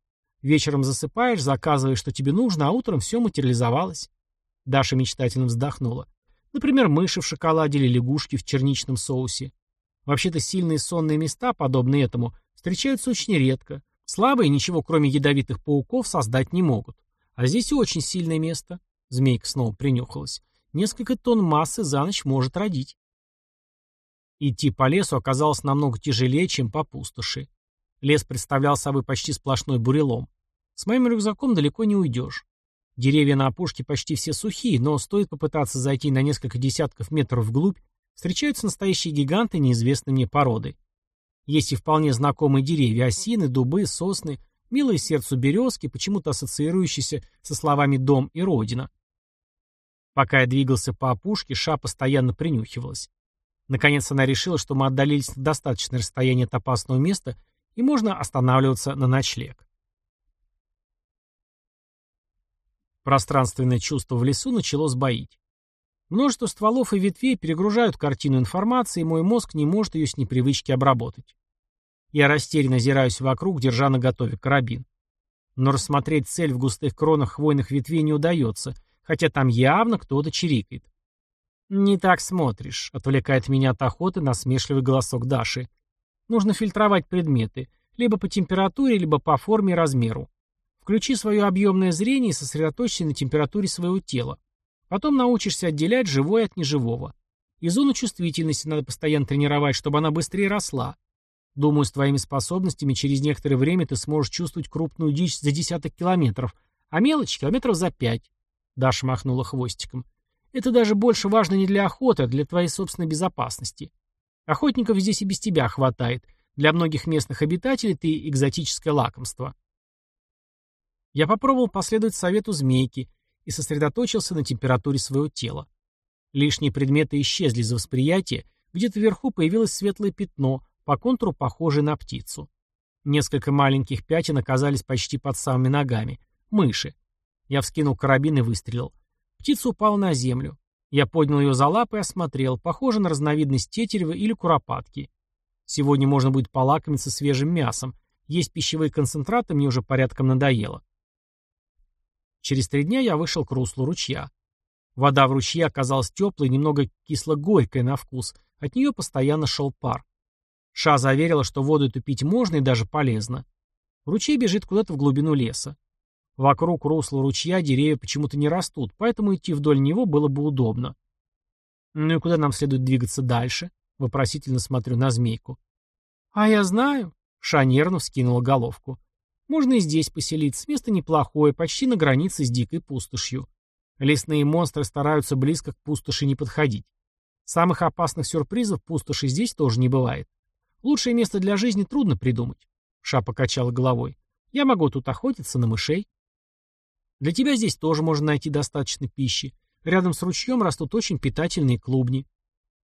Speaker 1: Вечером засыпаешь, заказываешь, что тебе нужно, а утром все материализовалось. Даша мечтательно вздохнула. Например, мыши в шоколаде или лягушки в черничном соусе. Вообще-то сильные сонные места, подобные этому, встречаются очень редко. Слабые ничего, кроме ядовитых пауков, создать не могут. А здесь очень сильное место. Змейка снова принюхалась. Несколько тонн массы за ночь может родить. Идти по лесу оказалось намного тяжелее, чем по пустоши. Лес представлял собой почти сплошной бурелом. С моим рюкзаком далеко не уйдешь. Деревья на опушке почти все сухие, но стоит попытаться зайти на несколько десятков метров вглубь, встречаются настоящие гиганты неизвестной мне породы. Есть и вполне знакомые деревья – осины, дубы, сосны, Милые сердцу березки, почему-то ассоциирующиеся со словами «дом» и «родина». Пока я двигался по опушке, Ша постоянно принюхивалась. Наконец она решила, что мы отдалились на достаточное расстояние от опасного места и можно останавливаться на ночлег. Пространственное чувство в лесу начало сбоить. Множество стволов и ветвей перегружают картину информации, и мой мозг не может ее с непривычки обработать. Я растерянно озираюсь вокруг, держа на готове карабин. Но рассмотреть цель в густых кронах хвойных ветвей не удается, хотя там явно кто-то чирикает. «Не так смотришь», — отвлекает меня от охоты насмешливый голосок Даши. «Нужно фильтровать предметы, либо по температуре, либо по форме и размеру. Включи свое объемное зрение и сосредоточься на температуре своего тела. Потом научишься отделять живое от неживого. И зону чувствительности надо постоянно тренировать, чтобы она быстрее росла. Думаю, с твоими способностями через некоторое время ты сможешь чувствовать крупную дичь за десяток километров, а мелочь километров за пять. Даша махнула хвостиком. Это даже больше важно не для охоты, а для твоей собственной безопасности. Охотников здесь и без тебя хватает. Для многих местных обитателей ты экзотическое лакомство. Я попробовал последовать совету змейки и сосредоточился на температуре своего тела. Лишние предметы исчезли из восприятия, где-то вверху появилось светлое пятно, по контуру похожий на птицу. Несколько маленьких пятен оказались почти под самыми ногами. Мыши. Я вскинул карабин и выстрелил. Птица упала на землю. Я поднял ее за лапы и осмотрел. Похоже на разновидность тетерева или куропатки. Сегодня можно будет полакомиться свежим мясом. Есть пищевые концентраты мне уже порядком надоело. Через три дня я вышел к руслу ручья. Вода в ручье оказалась теплой, немного кисло-горькой на вкус. От нее постоянно шел пар. Ша заверила, что воду эту пить можно и даже полезно. Ручей бежит куда-то в глубину леса. Вокруг русла ручья деревья почему-то не растут, поэтому идти вдоль него было бы удобно. «Ну и куда нам следует двигаться дальше?» — вопросительно смотрю на змейку. «А я знаю», — Ша нервно вскинула головку. «Можно и здесь поселиться, место неплохое, почти на границе с дикой пустошью. Лесные монстры стараются близко к пустоши не подходить. Самых опасных сюрпризов пустоши здесь тоже не бывает. Лучшее место для жизни трудно придумать. Ша покачала головой. Я могу тут охотиться на мышей. Для тебя здесь тоже можно найти достаточно пищи. Рядом с ручьем растут очень питательные клубни.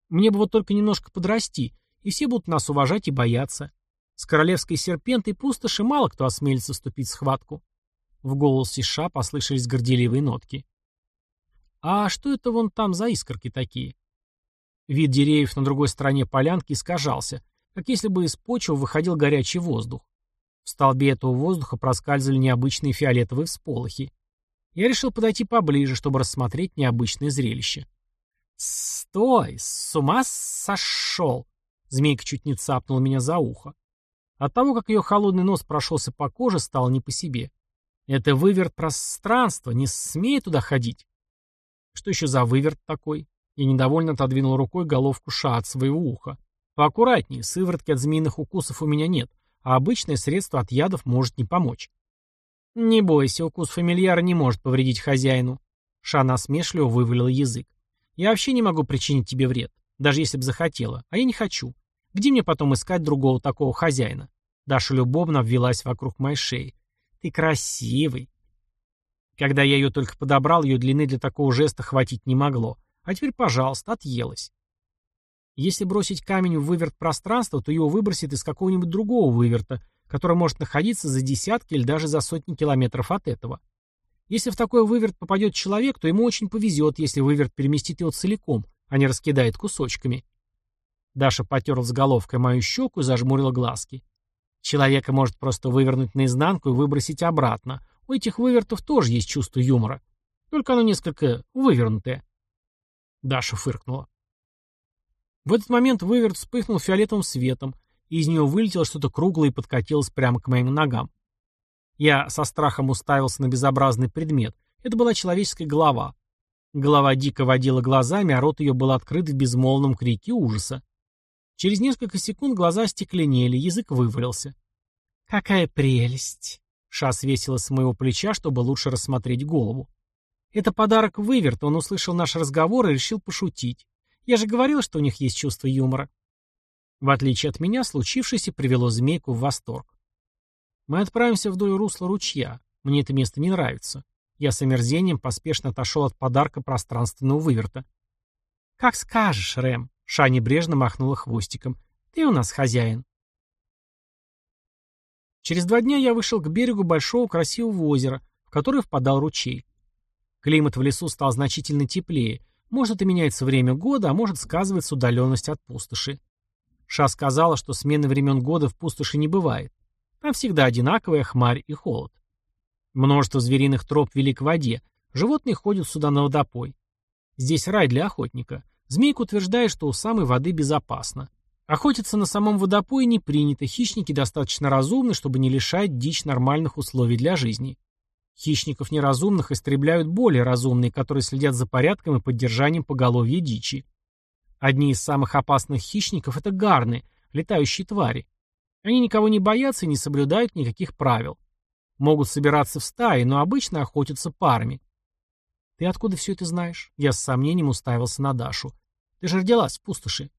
Speaker 1: Мне бы вот только немножко подрасти, и все будут нас уважать и бояться. С королевской серпентой пустоши мало кто осмелится вступить в схватку. В голосе Ша послышались горделивые нотки. «А что это вон там за искорки такие?» Вид деревьев на другой стороне полянки искажался, как если бы из почвы выходил горячий воздух. В столбе этого воздуха проскальзывали необычные фиолетовые всполохи. Я решил подойти поближе, чтобы рассмотреть необычное зрелище. «Стой! С ума сошел!» Змейка чуть не цапнула меня за ухо. От того, как ее холодный нос прошелся по коже, стало не по себе. «Это выверт пространства, не смей туда ходить!» Что еще за выверт такой? Я недовольно отодвинул рукой головку ша от своего уха. Поаккуратнее, сыворотки от змеиных укусов у меня нет, а обычное средство от ядов может не помочь. Не бойся, укус фамильяра не может повредить хозяину. Ша насмешливо вывалила язык. Я вообще не могу причинить тебе вред, даже если бы захотела, а я не хочу. Где мне потом искать другого такого хозяина? Даша любовно обвелась вокруг моей шеи. Ты красивый, когда я ее только подобрал, ее длины для такого жеста хватить не могло. А теперь, пожалуйста, отъелась. Если бросить камень в выверт пространства, то его выбросит из какого-нибудь другого выверта, который может находиться за десятки или даже за сотни километров от этого. Если в такой выверт попадет человек, то ему очень повезет, если выверт переместит его целиком, а не раскидает кусочками. Даша потерла с головкой мою щеку и зажмурила глазки. Человека может просто вывернуть наизнанку и выбросить обратно, у этих вывертов тоже есть чувство юмора. Только оно несколько вывернутое. Даша фыркнула. В этот момент выверт вспыхнул фиолетовым светом, и из него вылетело что-то круглое и подкатилось прямо к моим ногам. Я со страхом уставился на безобразный предмет. Это была человеческая голова. Голова дико водила глазами, а рот ее был открыт в безмолвном крике ужаса. Через несколько секунд глаза остекленели, язык вывалился. «Какая прелесть!» Ша свесила с моего плеча, чтобы лучше рассмотреть голову. «Это подарок Выверт, он услышал наш разговор и решил пошутить. Я же говорил, что у них есть чувство юмора». В отличие от меня, случившееся привело змейку в восторг. «Мы отправимся вдоль русла ручья. Мне это место не нравится». Я с омерзением поспешно отошел от подарка пространственного выверта. «Как скажешь, Рэм», — Ша небрежно махнула хвостиком. «Ты у нас хозяин». Через два дня я вышел к берегу большого красивого озера, в которое впадал ручей. Климат в лесу стал значительно теплее. Может, это меняется время года, а может, сказывается удаленность от пустоши. Ша сказала, что смены времен года в пустоши не бывает. Там всегда одинаковая хмарь и холод. Множество звериных троп вели к воде. Животные ходят сюда на водопой. Здесь рай для охотника. Змейк утверждает, что у самой воды безопасно. Охотиться на самом водопое не принято, хищники достаточно разумны, чтобы не лишать дичь нормальных условий для жизни. Хищников неразумных истребляют более разумные, которые следят за порядком и поддержанием поголовья дичи. Одни из самых опасных хищников – это гарны, летающие твари. Они никого не боятся и не соблюдают никаких правил. Могут собираться в стаи, но обычно охотятся парами. «Ты откуда все это знаешь?» Я с сомнением уставился на Дашу. «Ты же родилась в пустоши».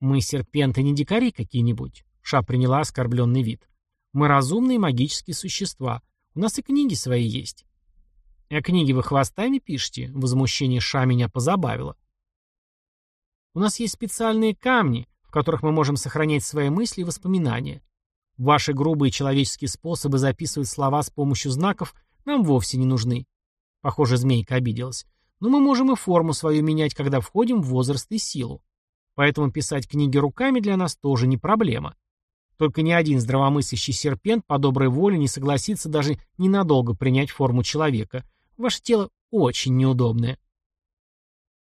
Speaker 1: «Мы серпенты не дикари какие-нибудь», — Ша приняла оскорбленный вид. «Мы разумные магические существа. У нас и книги свои есть». «А книги вы хвостами пишете?» — возмущение Ша меня позабавило. «У нас есть специальные камни, в которых мы можем сохранять свои мысли и воспоминания. Ваши грубые человеческие способы записывать слова с помощью знаков нам вовсе не нужны». Похоже, змейка обиделась. «Но мы можем и форму свою менять, когда входим в возраст и силу. Поэтому писать книги руками для нас тоже не проблема. Только ни один здравомыслящий серпент по доброй воле не согласится даже ненадолго принять форму человека. Ваше тело очень неудобное.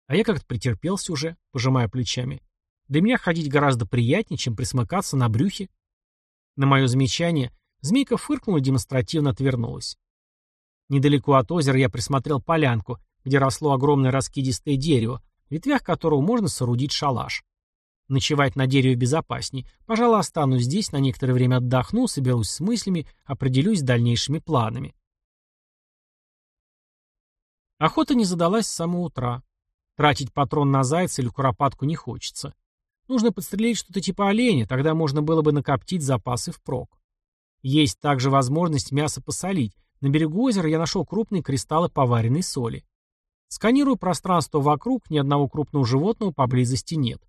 Speaker 1: А я как-то претерпелся уже, пожимая плечами. Для меня ходить гораздо приятнее, чем присмыкаться на брюхе. На мое замечание змейка фыркнула и демонстративно отвернулась. Недалеко от озера я присмотрел полянку, где росло огромное раскидистое дерево, в ветвях которого можно соорудить шалаш. Ночевать на дереве безопасней. Пожалуй, останусь здесь, на некоторое время отдохну, соберусь с мыслями, определюсь с дальнейшими планами. Охота не задалась с самого утра. Тратить патрон на зайца или куропатку не хочется. Нужно подстрелить что-то типа оленя, тогда можно было бы накоптить запасы впрок. Есть также возможность мясо посолить. На берегу озера я нашел крупные кристаллы поваренной соли. Сканирую пространство вокруг, ни одного крупного животного поблизости нет.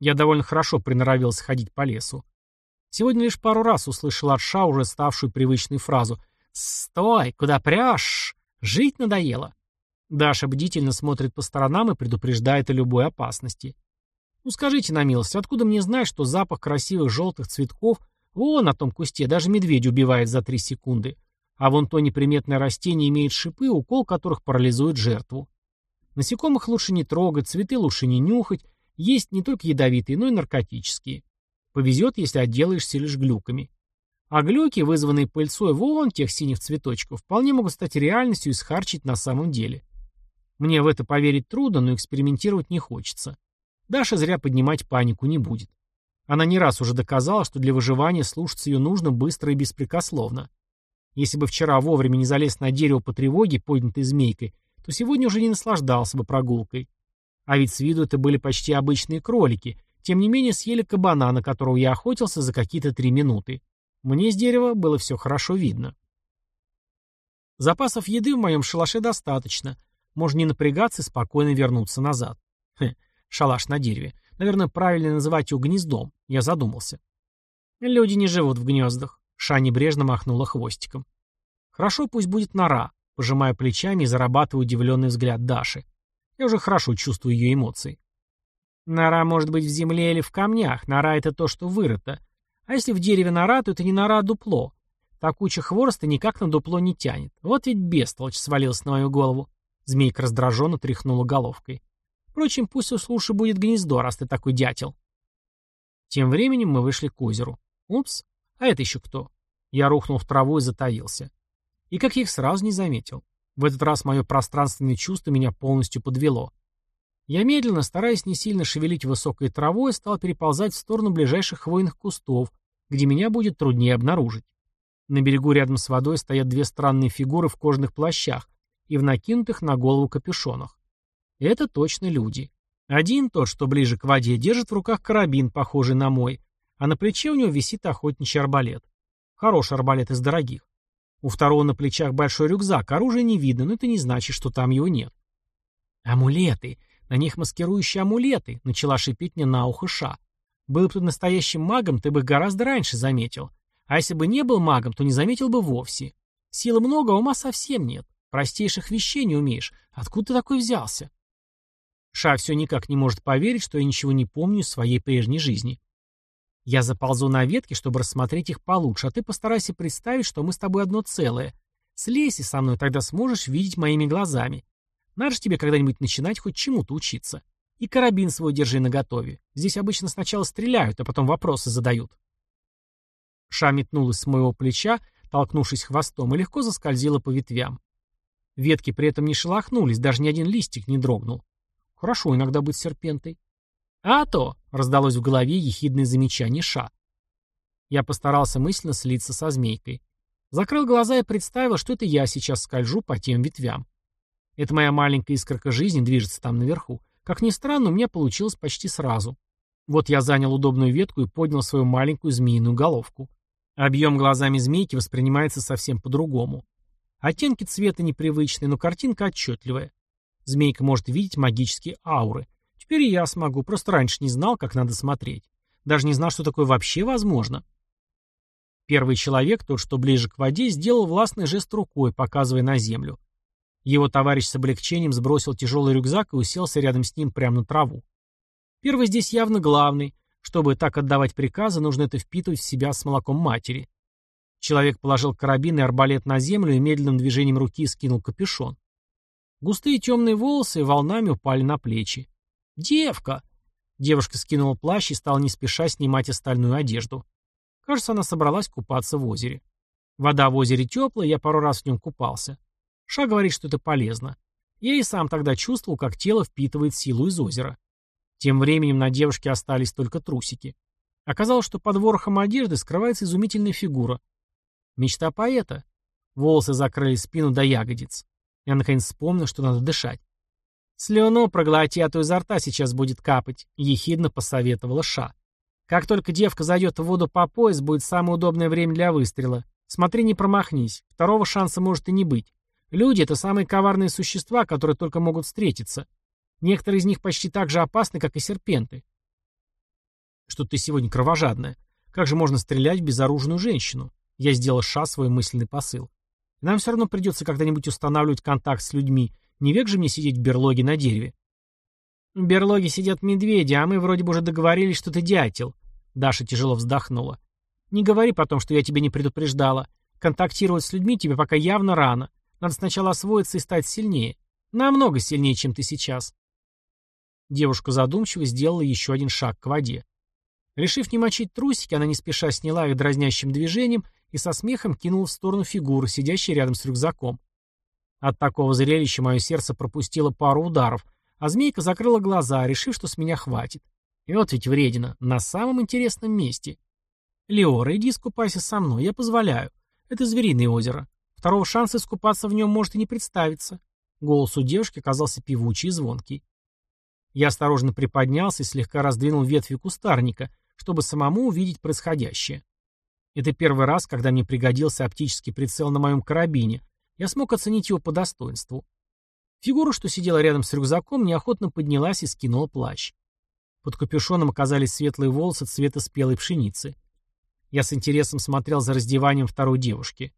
Speaker 1: Я довольно хорошо приноровился ходить по лесу. Сегодня лишь пару раз услышал от Ша уже ставшую привычную фразу «Стой! Куда прешь? Жить надоело!» Даша бдительно смотрит по сторонам и предупреждает о любой опасности. Ну скажите на милость, откуда мне знать, что запах красивых желтых цветков вон на том кусте даже медведь убивает за три секунды, а вон то неприметное растение имеет шипы, укол которых парализует жертву. Насекомых лучше не трогать, цветы лучше не нюхать, есть не только ядовитые, но и наркотические. Повезет, если отделаешься лишь глюками. А глюки, вызванные пыльцой вон тех синих цветочков, вполне могут стать реальностью и схарчить на самом деле. Мне в это поверить трудно, но экспериментировать не хочется. Даша зря поднимать панику не будет. Она не раз уже доказала, что для выживания слушаться ее нужно быстро и беспрекословно. Если бы вчера вовремя не залез на дерево по тревоге, поднятой змейкой, то сегодня уже не наслаждался бы прогулкой. А ведь с виду это были почти обычные кролики. Тем не менее съели кабана, на которого я охотился за какие-то три минуты. Мне с дерева было все хорошо видно. Запасов еды в моем шалаше достаточно. Можно не напрягаться и спокойно вернуться назад. Хе, шалаш на дереве. Наверное, правильно называть его гнездом. Я задумался. Люди не живут в гнездах. Ша небрежно махнула хвостиком. Хорошо, пусть будет нора, пожимая плечами и зарабатывая удивленный взгляд Даши. Я уже хорошо чувствую ее эмоции. Нора может быть в земле или в камнях. Нора — это то, что вырыто. А если в дереве нора, то это не нора, а дупло. Та куча хвороста никак на дупло не тянет. Вот ведь бестолочь свалился на мою голову. Змейка раздраженно тряхнула головкой. Впрочем, пусть лучше будет гнездо, раз ты такой дятел. Тем временем мы вышли к озеру. Упс, а это еще кто? Я рухнул в траву и затаился. И как я их сразу не заметил. В этот раз мое пространственное чувство меня полностью подвело. Я медленно, стараясь не сильно шевелить высокой травой, стал переползать в сторону ближайших хвойных кустов, где меня будет труднее обнаружить. На берегу рядом с водой стоят две странные фигуры в кожаных плащах и в накинутых на голову капюшонах. Это точно люди. Один, тот, что ближе к воде, держит в руках карабин, похожий на мой, а на плече у него висит охотничий арбалет. Хороший арбалет из дорогих. У второго на плечах большой рюкзак, оружия не видно, но это не значит, что там его нет. «Амулеты! На них маскирующие амулеты!» — начала шипеть мне на ухо Ша. «Был бы ты настоящим магом, ты бы гораздо раньше заметил. А если бы не был магом, то не заметил бы вовсе. Силы много, а ума совсем нет. Простейших вещей не умеешь. Откуда ты такой взялся?» Ша все никак не может поверить, что я ничего не помню из своей прежней жизни. Я заползу на ветки, чтобы рассмотреть их получше, а ты постарайся представить, что мы с тобой одно целое. Слезь и со мной, тогда сможешь видеть моими глазами. Надо же тебе когда-нибудь начинать хоть чему-то учиться. И карабин свой держи наготове. Здесь обычно сначала стреляют, а потом вопросы задают. Ша метнулась с моего плеча, толкнувшись хвостом, и легко заскользила по ветвям. Ветки при этом не шелохнулись, даже ни один листик не дрогнул. Хорошо иногда быть серпентой. «А то!» — раздалось в голове ехидное замечание Ша. Я постарался мысленно слиться со змейкой. Закрыл глаза и представил, что это я сейчас скольжу по тем ветвям. Это моя маленькая искорка жизни движется там наверху. Как ни странно, у меня получилось почти сразу. Вот я занял удобную ветку и поднял свою маленькую змеиную головку. Объем глазами змейки воспринимается совсем по-другому. Оттенки цвета непривычные, но картинка отчетливая. Змейка может видеть магические ауры. Теперь я смогу, просто раньше не знал, как надо смотреть. Даже не знал, что такое вообще возможно. Первый человек, тот, что ближе к воде, сделал властный жест рукой, показывая на землю. Его товарищ с облегчением сбросил тяжелый рюкзак и уселся рядом с ним прямо на траву. Первый здесь явно главный, Чтобы так отдавать приказы, нужно это впитывать в себя с молоком матери. Человек положил карабин и арбалет на землю и медленным движением руки скинул капюшон. Густые темные волосы волнами упали на плечи. «Девка!» Девушка скинула плащ и стала не спеша снимать остальную одежду. Кажется, она собралась купаться в озере. Вода в озере теплая, я пару раз в нем купался. Ша говорит, что это полезно. Я и сам тогда чувствовал, как тело впитывает силу из озера. Тем временем на девушке остались только трусики. Оказалось, что под ворохом одежды скрывается изумительная фигура. Мечта поэта. Волосы закрыли спину до ягодиц. Я наконец вспомнил, что надо дышать. «Слюну проглоти, а то изо рта сейчас будет капать», — ехидно посоветовала Ша. «Как только девка зайдет в воду по пояс, будет самое удобное время для выстрела. Смотри, не промахнись. Второго шанса может и не быть. Люди — это самые коварные существа, которые только могут встретиться. Некоторые из них почти так же опасны, как и серпенты. Что ты сегодня кровожадная. Как же можно стрелять в безоружную женщину? Я сделал ша свой мысленный посыл. Нам все равно придется когда-нибудь устанавливать контакт с людьми. Не век же мне сидеть в берлоге на дереве. В берлоге сидят медведи, а мы вроде бы уже договорились, что ты дятел. Даша тяжело вздохнула. Не говори потом, что я тебя не предупреждала. Контактировать с людьми тебе пока явно рано. Надо сначала освоиться и стать сильнее. Намного сильнее, чем ты сейчас. Девушка задумчиво сделала еще один шаг к воде. Решив не мочить трусики, она не спеша сняла их дразнящим движением и со смехом кинула в сторону фигуры, сидящей рядом с рюкзаком. От такого зрелища мое сердце пропустило пару ударов, а змейка закрыла глаза, решив, что с меня хватит. И вот ведь вредина, на самом интересном месте. Леора, иди искупайся со мной, я позволяю. Это звериное озеро. Второго шанса искупаться в нем может и не представиться. Голос у девушки казался певучий и звонкий. Я осторожно приподнялся и слегка раздвинул ветви кустарника, чтобы самому увидеть происходящее. Это первый раз, когда мне пригодился оптический прицел на моем карабине. Я смог оценить его по достоинству. Фигура, что сидела рядом с рюкзаком, неохотно поднялась и скинула плащ. Под капюшоном оказались светлые волосы цвета спелой пшеницы. Я с интересом смотрел за раздеванием второй девушки.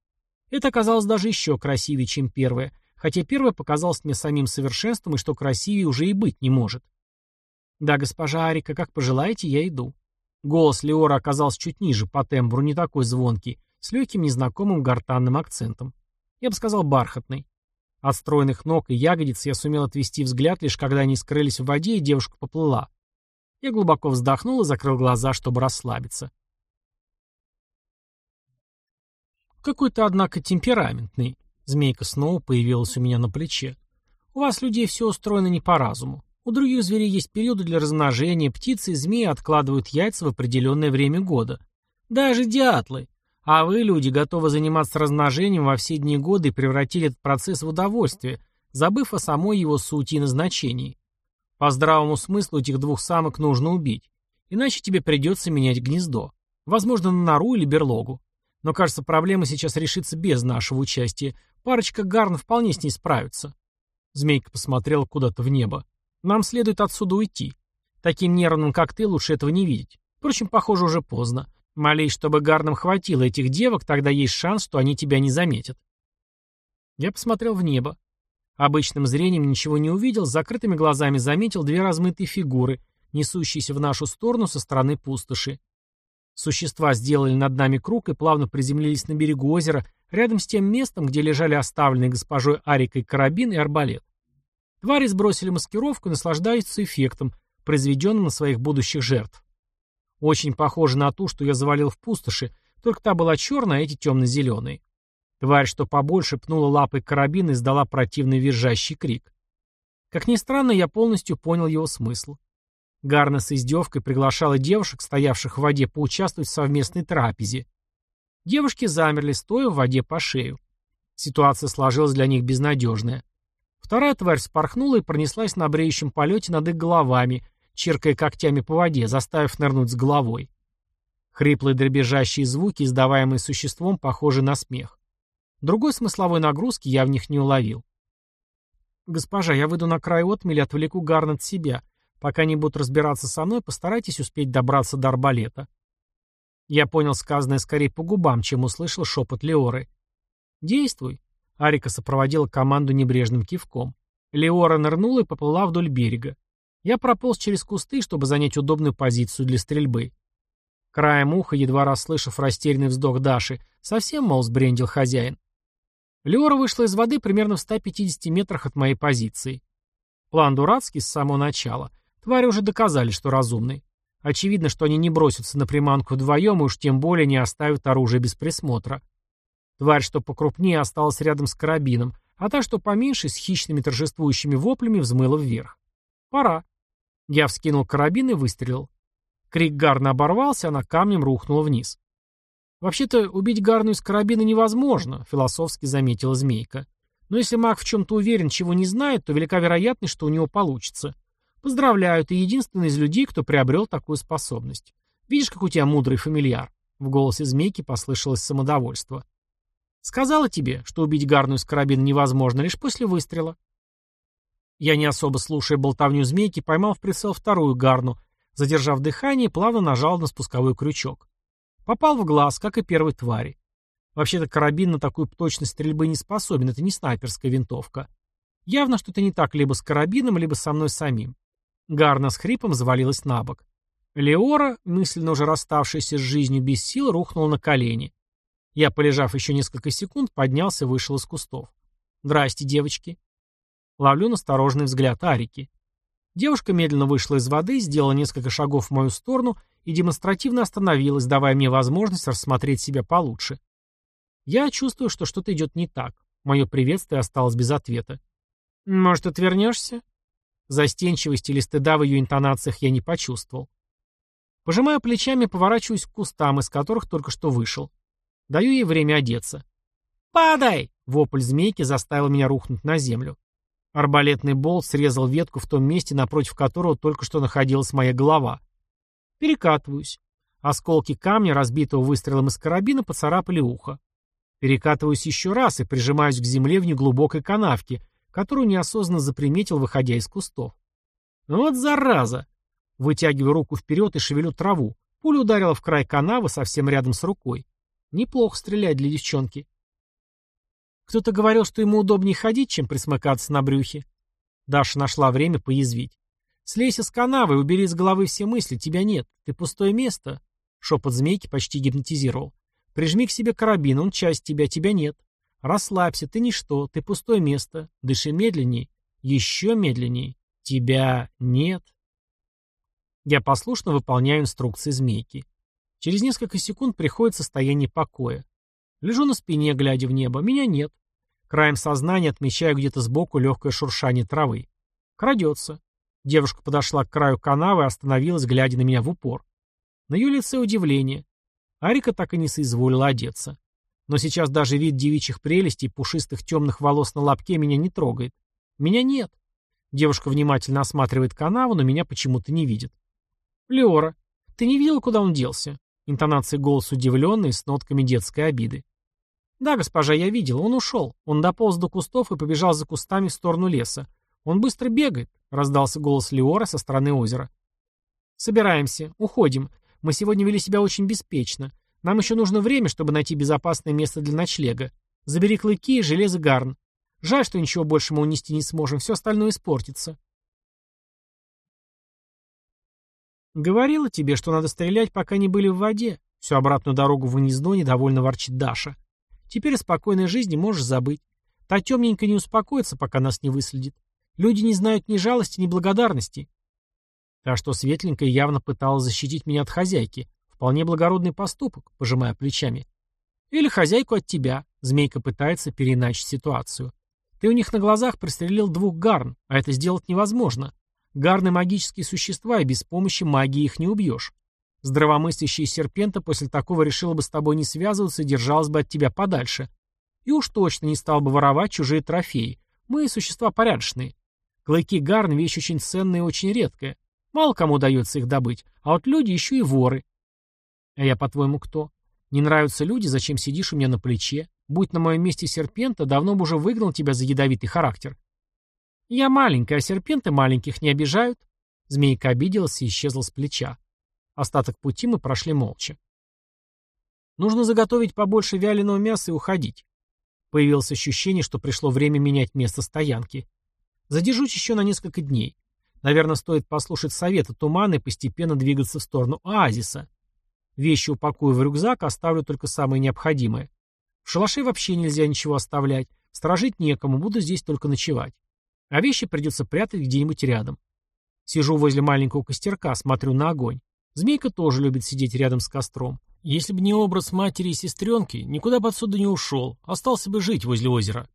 Speaker 1: Это оказалось даже еще красивее, чем первое, хотя первое показалось мне самим совершенством и что красивее уже и быть не может. «Да, госпожа Арика, как пожелаете, я иду». Голос Леора оказался чуть ниже, по тембру не такой звонкий, с легким незнакомым гортанным акцентом. Я бы сказал, бархатный. От стройных ног и ягодиц я сумел отвести взгляд, лишь когда они скрылись в воде, и девушка поплыла. Я глубоко вздохнул и закрыл глаза, чтобы расслабиться. Какой то однако, темпераментный. Змейка снова появилась у меня на плече. У вас, людей, все устроено не по разуму. У других зверей есть периоды для размножения, птицы и змеи откладывают яйца в определенное время года. Даже дятлы. А вы, люди, готовы заниматься размножением во все дни года и превратили этот процесс в удовольствие, забыв о самой его сути и назначении. По здравому смыслу этих двух самок нужно убить, иначе тебе придется менять гнездо. Возможно, на нору или берлогу. Но, кажется, проблема сейчас решится без нашего участия. Парочка гарн вполне с ней справится. Змейка посмотрела куда-то в небо. Нам следует отсюда уйти. Таким нервным, как ты, лучше этого не видеть. Впрочем, похоже, уже поздно. Молись, чтобы гарнам хватило этих девок, тогда есть шанс, что они тебя не заметят. Я посмотрел в небо. Обычным зрением ничего не увидел, с закрытыми глазами заметил две размытые фигуры, несущиеся в нашу сторону со стороны пустоши. Существа сделали над нами круг и плавно приземлились на берегу озера, рядом с тем местом, где лежали оставленные госпожой Арикой карабин и арбалет. Твари сбросили маскировку и наслаждаются эффектом, произведенным на своих будущих жертв. Очень похоже на ту, что я завалил в пустоши, только та была черная, а эти темно-зеленые. Тварь, что побольше, пнула лапой карабин и издала противный визжащий крик. Как ни странно, я полностью понял его смысл. Гарна с издевкой приглашала девушек, стоявших в воде, поучаствовать в совместной трапезе. Девушки замерли, стоя в воде по шею. Ситуация сложилась для них безнадежная. Вторая тварь спорхнула и пронеслась на бреющем полете над их головами, черкая когтями по воде, заставив нырнуть с головой. Хриплые дребезжащие звуки, издаваемые существом, похожи на смех. Другой смысловой нагрузки я в них не уловил. «Госпожа, я выйду на край отмели отвлеку Гарн от себя. Пока они будут разбираться со мной, постарайтесь успеть добраться до арбалета. Я понял сказанное скорее по губам, чем услышал шепот Леоры. «Действуй!» Арика сопроводила команду небрежным кивком. Леора нырнула и поплыла вдоль берега. Я прополз через кусты, чтобы занять удобную позицию для стрельбы. Краем уха, едва расслышав растерянный вздох Даши, совсем, мол, сбрендил хозяин. Леора вышла из воды примерно в 150 метрах от моей позиции. План дурацкий с самого начала. Твари уже доказали, что разумны. Очевидно, что они не бросятся на приманку вдвоем и уж тем более не оставят оружие без присмотра. Тварь, что покрупнее, осталась рядом с карабином, а та, что поменьше, с хищными торжествующими воплями, взмыла вверх. Пора. Я вскинул карабин и выстрелил. Крик Гарна оборвался, она камнем рухнула вниз. «Вообще-то убить Гарну из карабина невозможно», — философски заметила змейка. «Но если маг в чем-то уверен, чего не знает, то велика вероятность, что у него получится. Поздравляю, ты единственный из людей, кто приобрел такую способность. Видишь, как у тебя мудрый фамильяр?» В голосе змейки послышалось самодовольство. Сказала тебе, что убить Гарну из карабина невозможно лишь после выстрела. Я, не особо слушая болтовню змейки, поймал в прицел вторую Гарну, задержав дыхание, плавно нажал на спусковой крючок. Попал в глаз, как и первой твари. Вообще-то карабин на такую точность стрельбы не способен, это не снайперская винтовка. Явно что-то не так либо с карабином, либо со мной самим. Гарна с хрипом завалилась на бок. Леора, мысленно уже расставшаяся с жизнью без сил, рухнула на колени. Я, полежав еще несколько секунд, поднялся и вышел из кустов. «Здрасте, девочки». Ловлю настороженный взгляд Арики. Девушка медленно вышла из воды, сделала несколько шагов в мою сторону и демонстративно остановилась, давая мне возможность рассмотреть себя получше. Я чувствую, что что-то идет не так. Мое приветствие осталось без ответа. «Может, отвернешься?» Застенчивости или стыда в ее интонациях я не почувствовал. Пожимаю плечами, поворачиваюсь к кустам, из которых только что вышел. Даю ей время одеться. «Падай!» — вопль змейки заставил меня рухнуть на землю. Арбалетный болт срезал ветку в том месте, напротив которого только что находилась моя голова. Перекатываюсь. Осколки камня, разбитого выстрелом из карабина, поцарапали ухо. Перекатываюсь еще раз и прижимаюсь к земле в неглубокой канавке, которую неосознанно заприметил, выходя из кустов. Вот зараза! Вытягиваю руку вперед и шевелю траву. Пуля ударила в край канавы совсем рядом с рукой. Неплохо стрелять для девчонки. Кто-то говорил, что ему удобнее ходить, чем присмыкаться на брюхе. Даша нашла время поязвить. «Слейся с канавы, убери из головы все мысли, тебя нет. Ты пустое место». Шепот змейки почти гипнотизировал. «Прижми к себе карабин, он часть тебя, тебя нет. Расслабься, ты ничто, ты пустое место. Дыши медленнее, еще медленнее. Тебя нет». Я послушно выполняю инструкции змейки. Через несколько секунд приходит состояние покоя. Лежу на спине, глядя в небо. Меня нет. Краем сознания отмечаю где-то сбоку легкое шуршание травы. Крадется. Девушка подошла к краю канавы и остановилась, глядя на меня в упор. На ее лице удивление. Арика так и не соизволила одеться. Но сейчас даже вид девичьих прелестей пушистых темных волос на лобке меня не трогает. Меня нет. Девушка внимательно осматривает канаву, но меня почему-то не видит. «Леора, ты не видел, куда он делся?» Интонации голос удивленный, с нотками детской обиды. «Да, госпожа, я видел. Он ушел. Он дополз до кустов и побежал за кустами в сторону леса. Он быстро бегает», — раздался голос Леора со стороны озера. «Собираемся. Уходим. Мы сегодня вели себя очень беспечно. Нам еще нужно время, чтобы найти безопасное место для ночлега. Забери клыки и железо гарн. Жаль, что ничего больше мы унести не сможем. Все остальное испортится». «Говорила тебе, что надо стрелять, пока не были в воде». Всю обратную дорогу в гнездо недовольно ворчит Даша. «Теперь о спокойной жизни можешь забыть. Та темненько не успокоится, пока нас не выследит. Люди не знают ни жалости, ни благодарности». Та, что светленькая, явно пыталась защитить меня от хозяйки. Вполне благородный поступок, пожимая плечами. Или хозяйку от тебя. Змейка пытается переиначить ситуацию. Ты у них на глазах пристрелил двух гарн, а это сделать невозможно. Гарны магические существа, и без помощи магии их не убьешь. Здравомыслящая серпента после такого решила бы с тобой не связываться и держалась бы от тебя подальше. И уж точно не стал бы воровать чужие трофеи. Мы существа порядочные. Клыки гарн — вещь очень ценная и очень редкая. Мало кому удается их добыть, а вот люди еще и воры. А я, по-твоему, кто? Не нравятся люди, зачем сидишь у меня на плече? Будь на моем месте серпента, давно бы уже выгнал тебя за ядовитый характер. «Я маленькая, а серпенты маленьких не обижают». Змейка обиделась и исчезла с плеча. Остаток пути мы прошли молча. Нужно заготовить побольше вяленого мяса и уходить. Появилось ощущение, что пришло время менять место стоянки. Задержусь еще на несколько дней. Наверное, стоит послушать совета тумана и постепенно двигаться в сторону оазиса. Вещи упакую в рюкзак, оставлю только самое необходимое. В шалаше вообще нельзя ничего оставлять. Сторожить некому, буду здесь только ночевать. А вещи придется прятать где-нибудь рядом. Сижу возле маленького костерка, смотрю на огонь. Змейка тоже любит сидеть рядом с костром. Если бы не образ матери и сестренки, никуда бы отсюда не ушел, остался бы жить возле озера.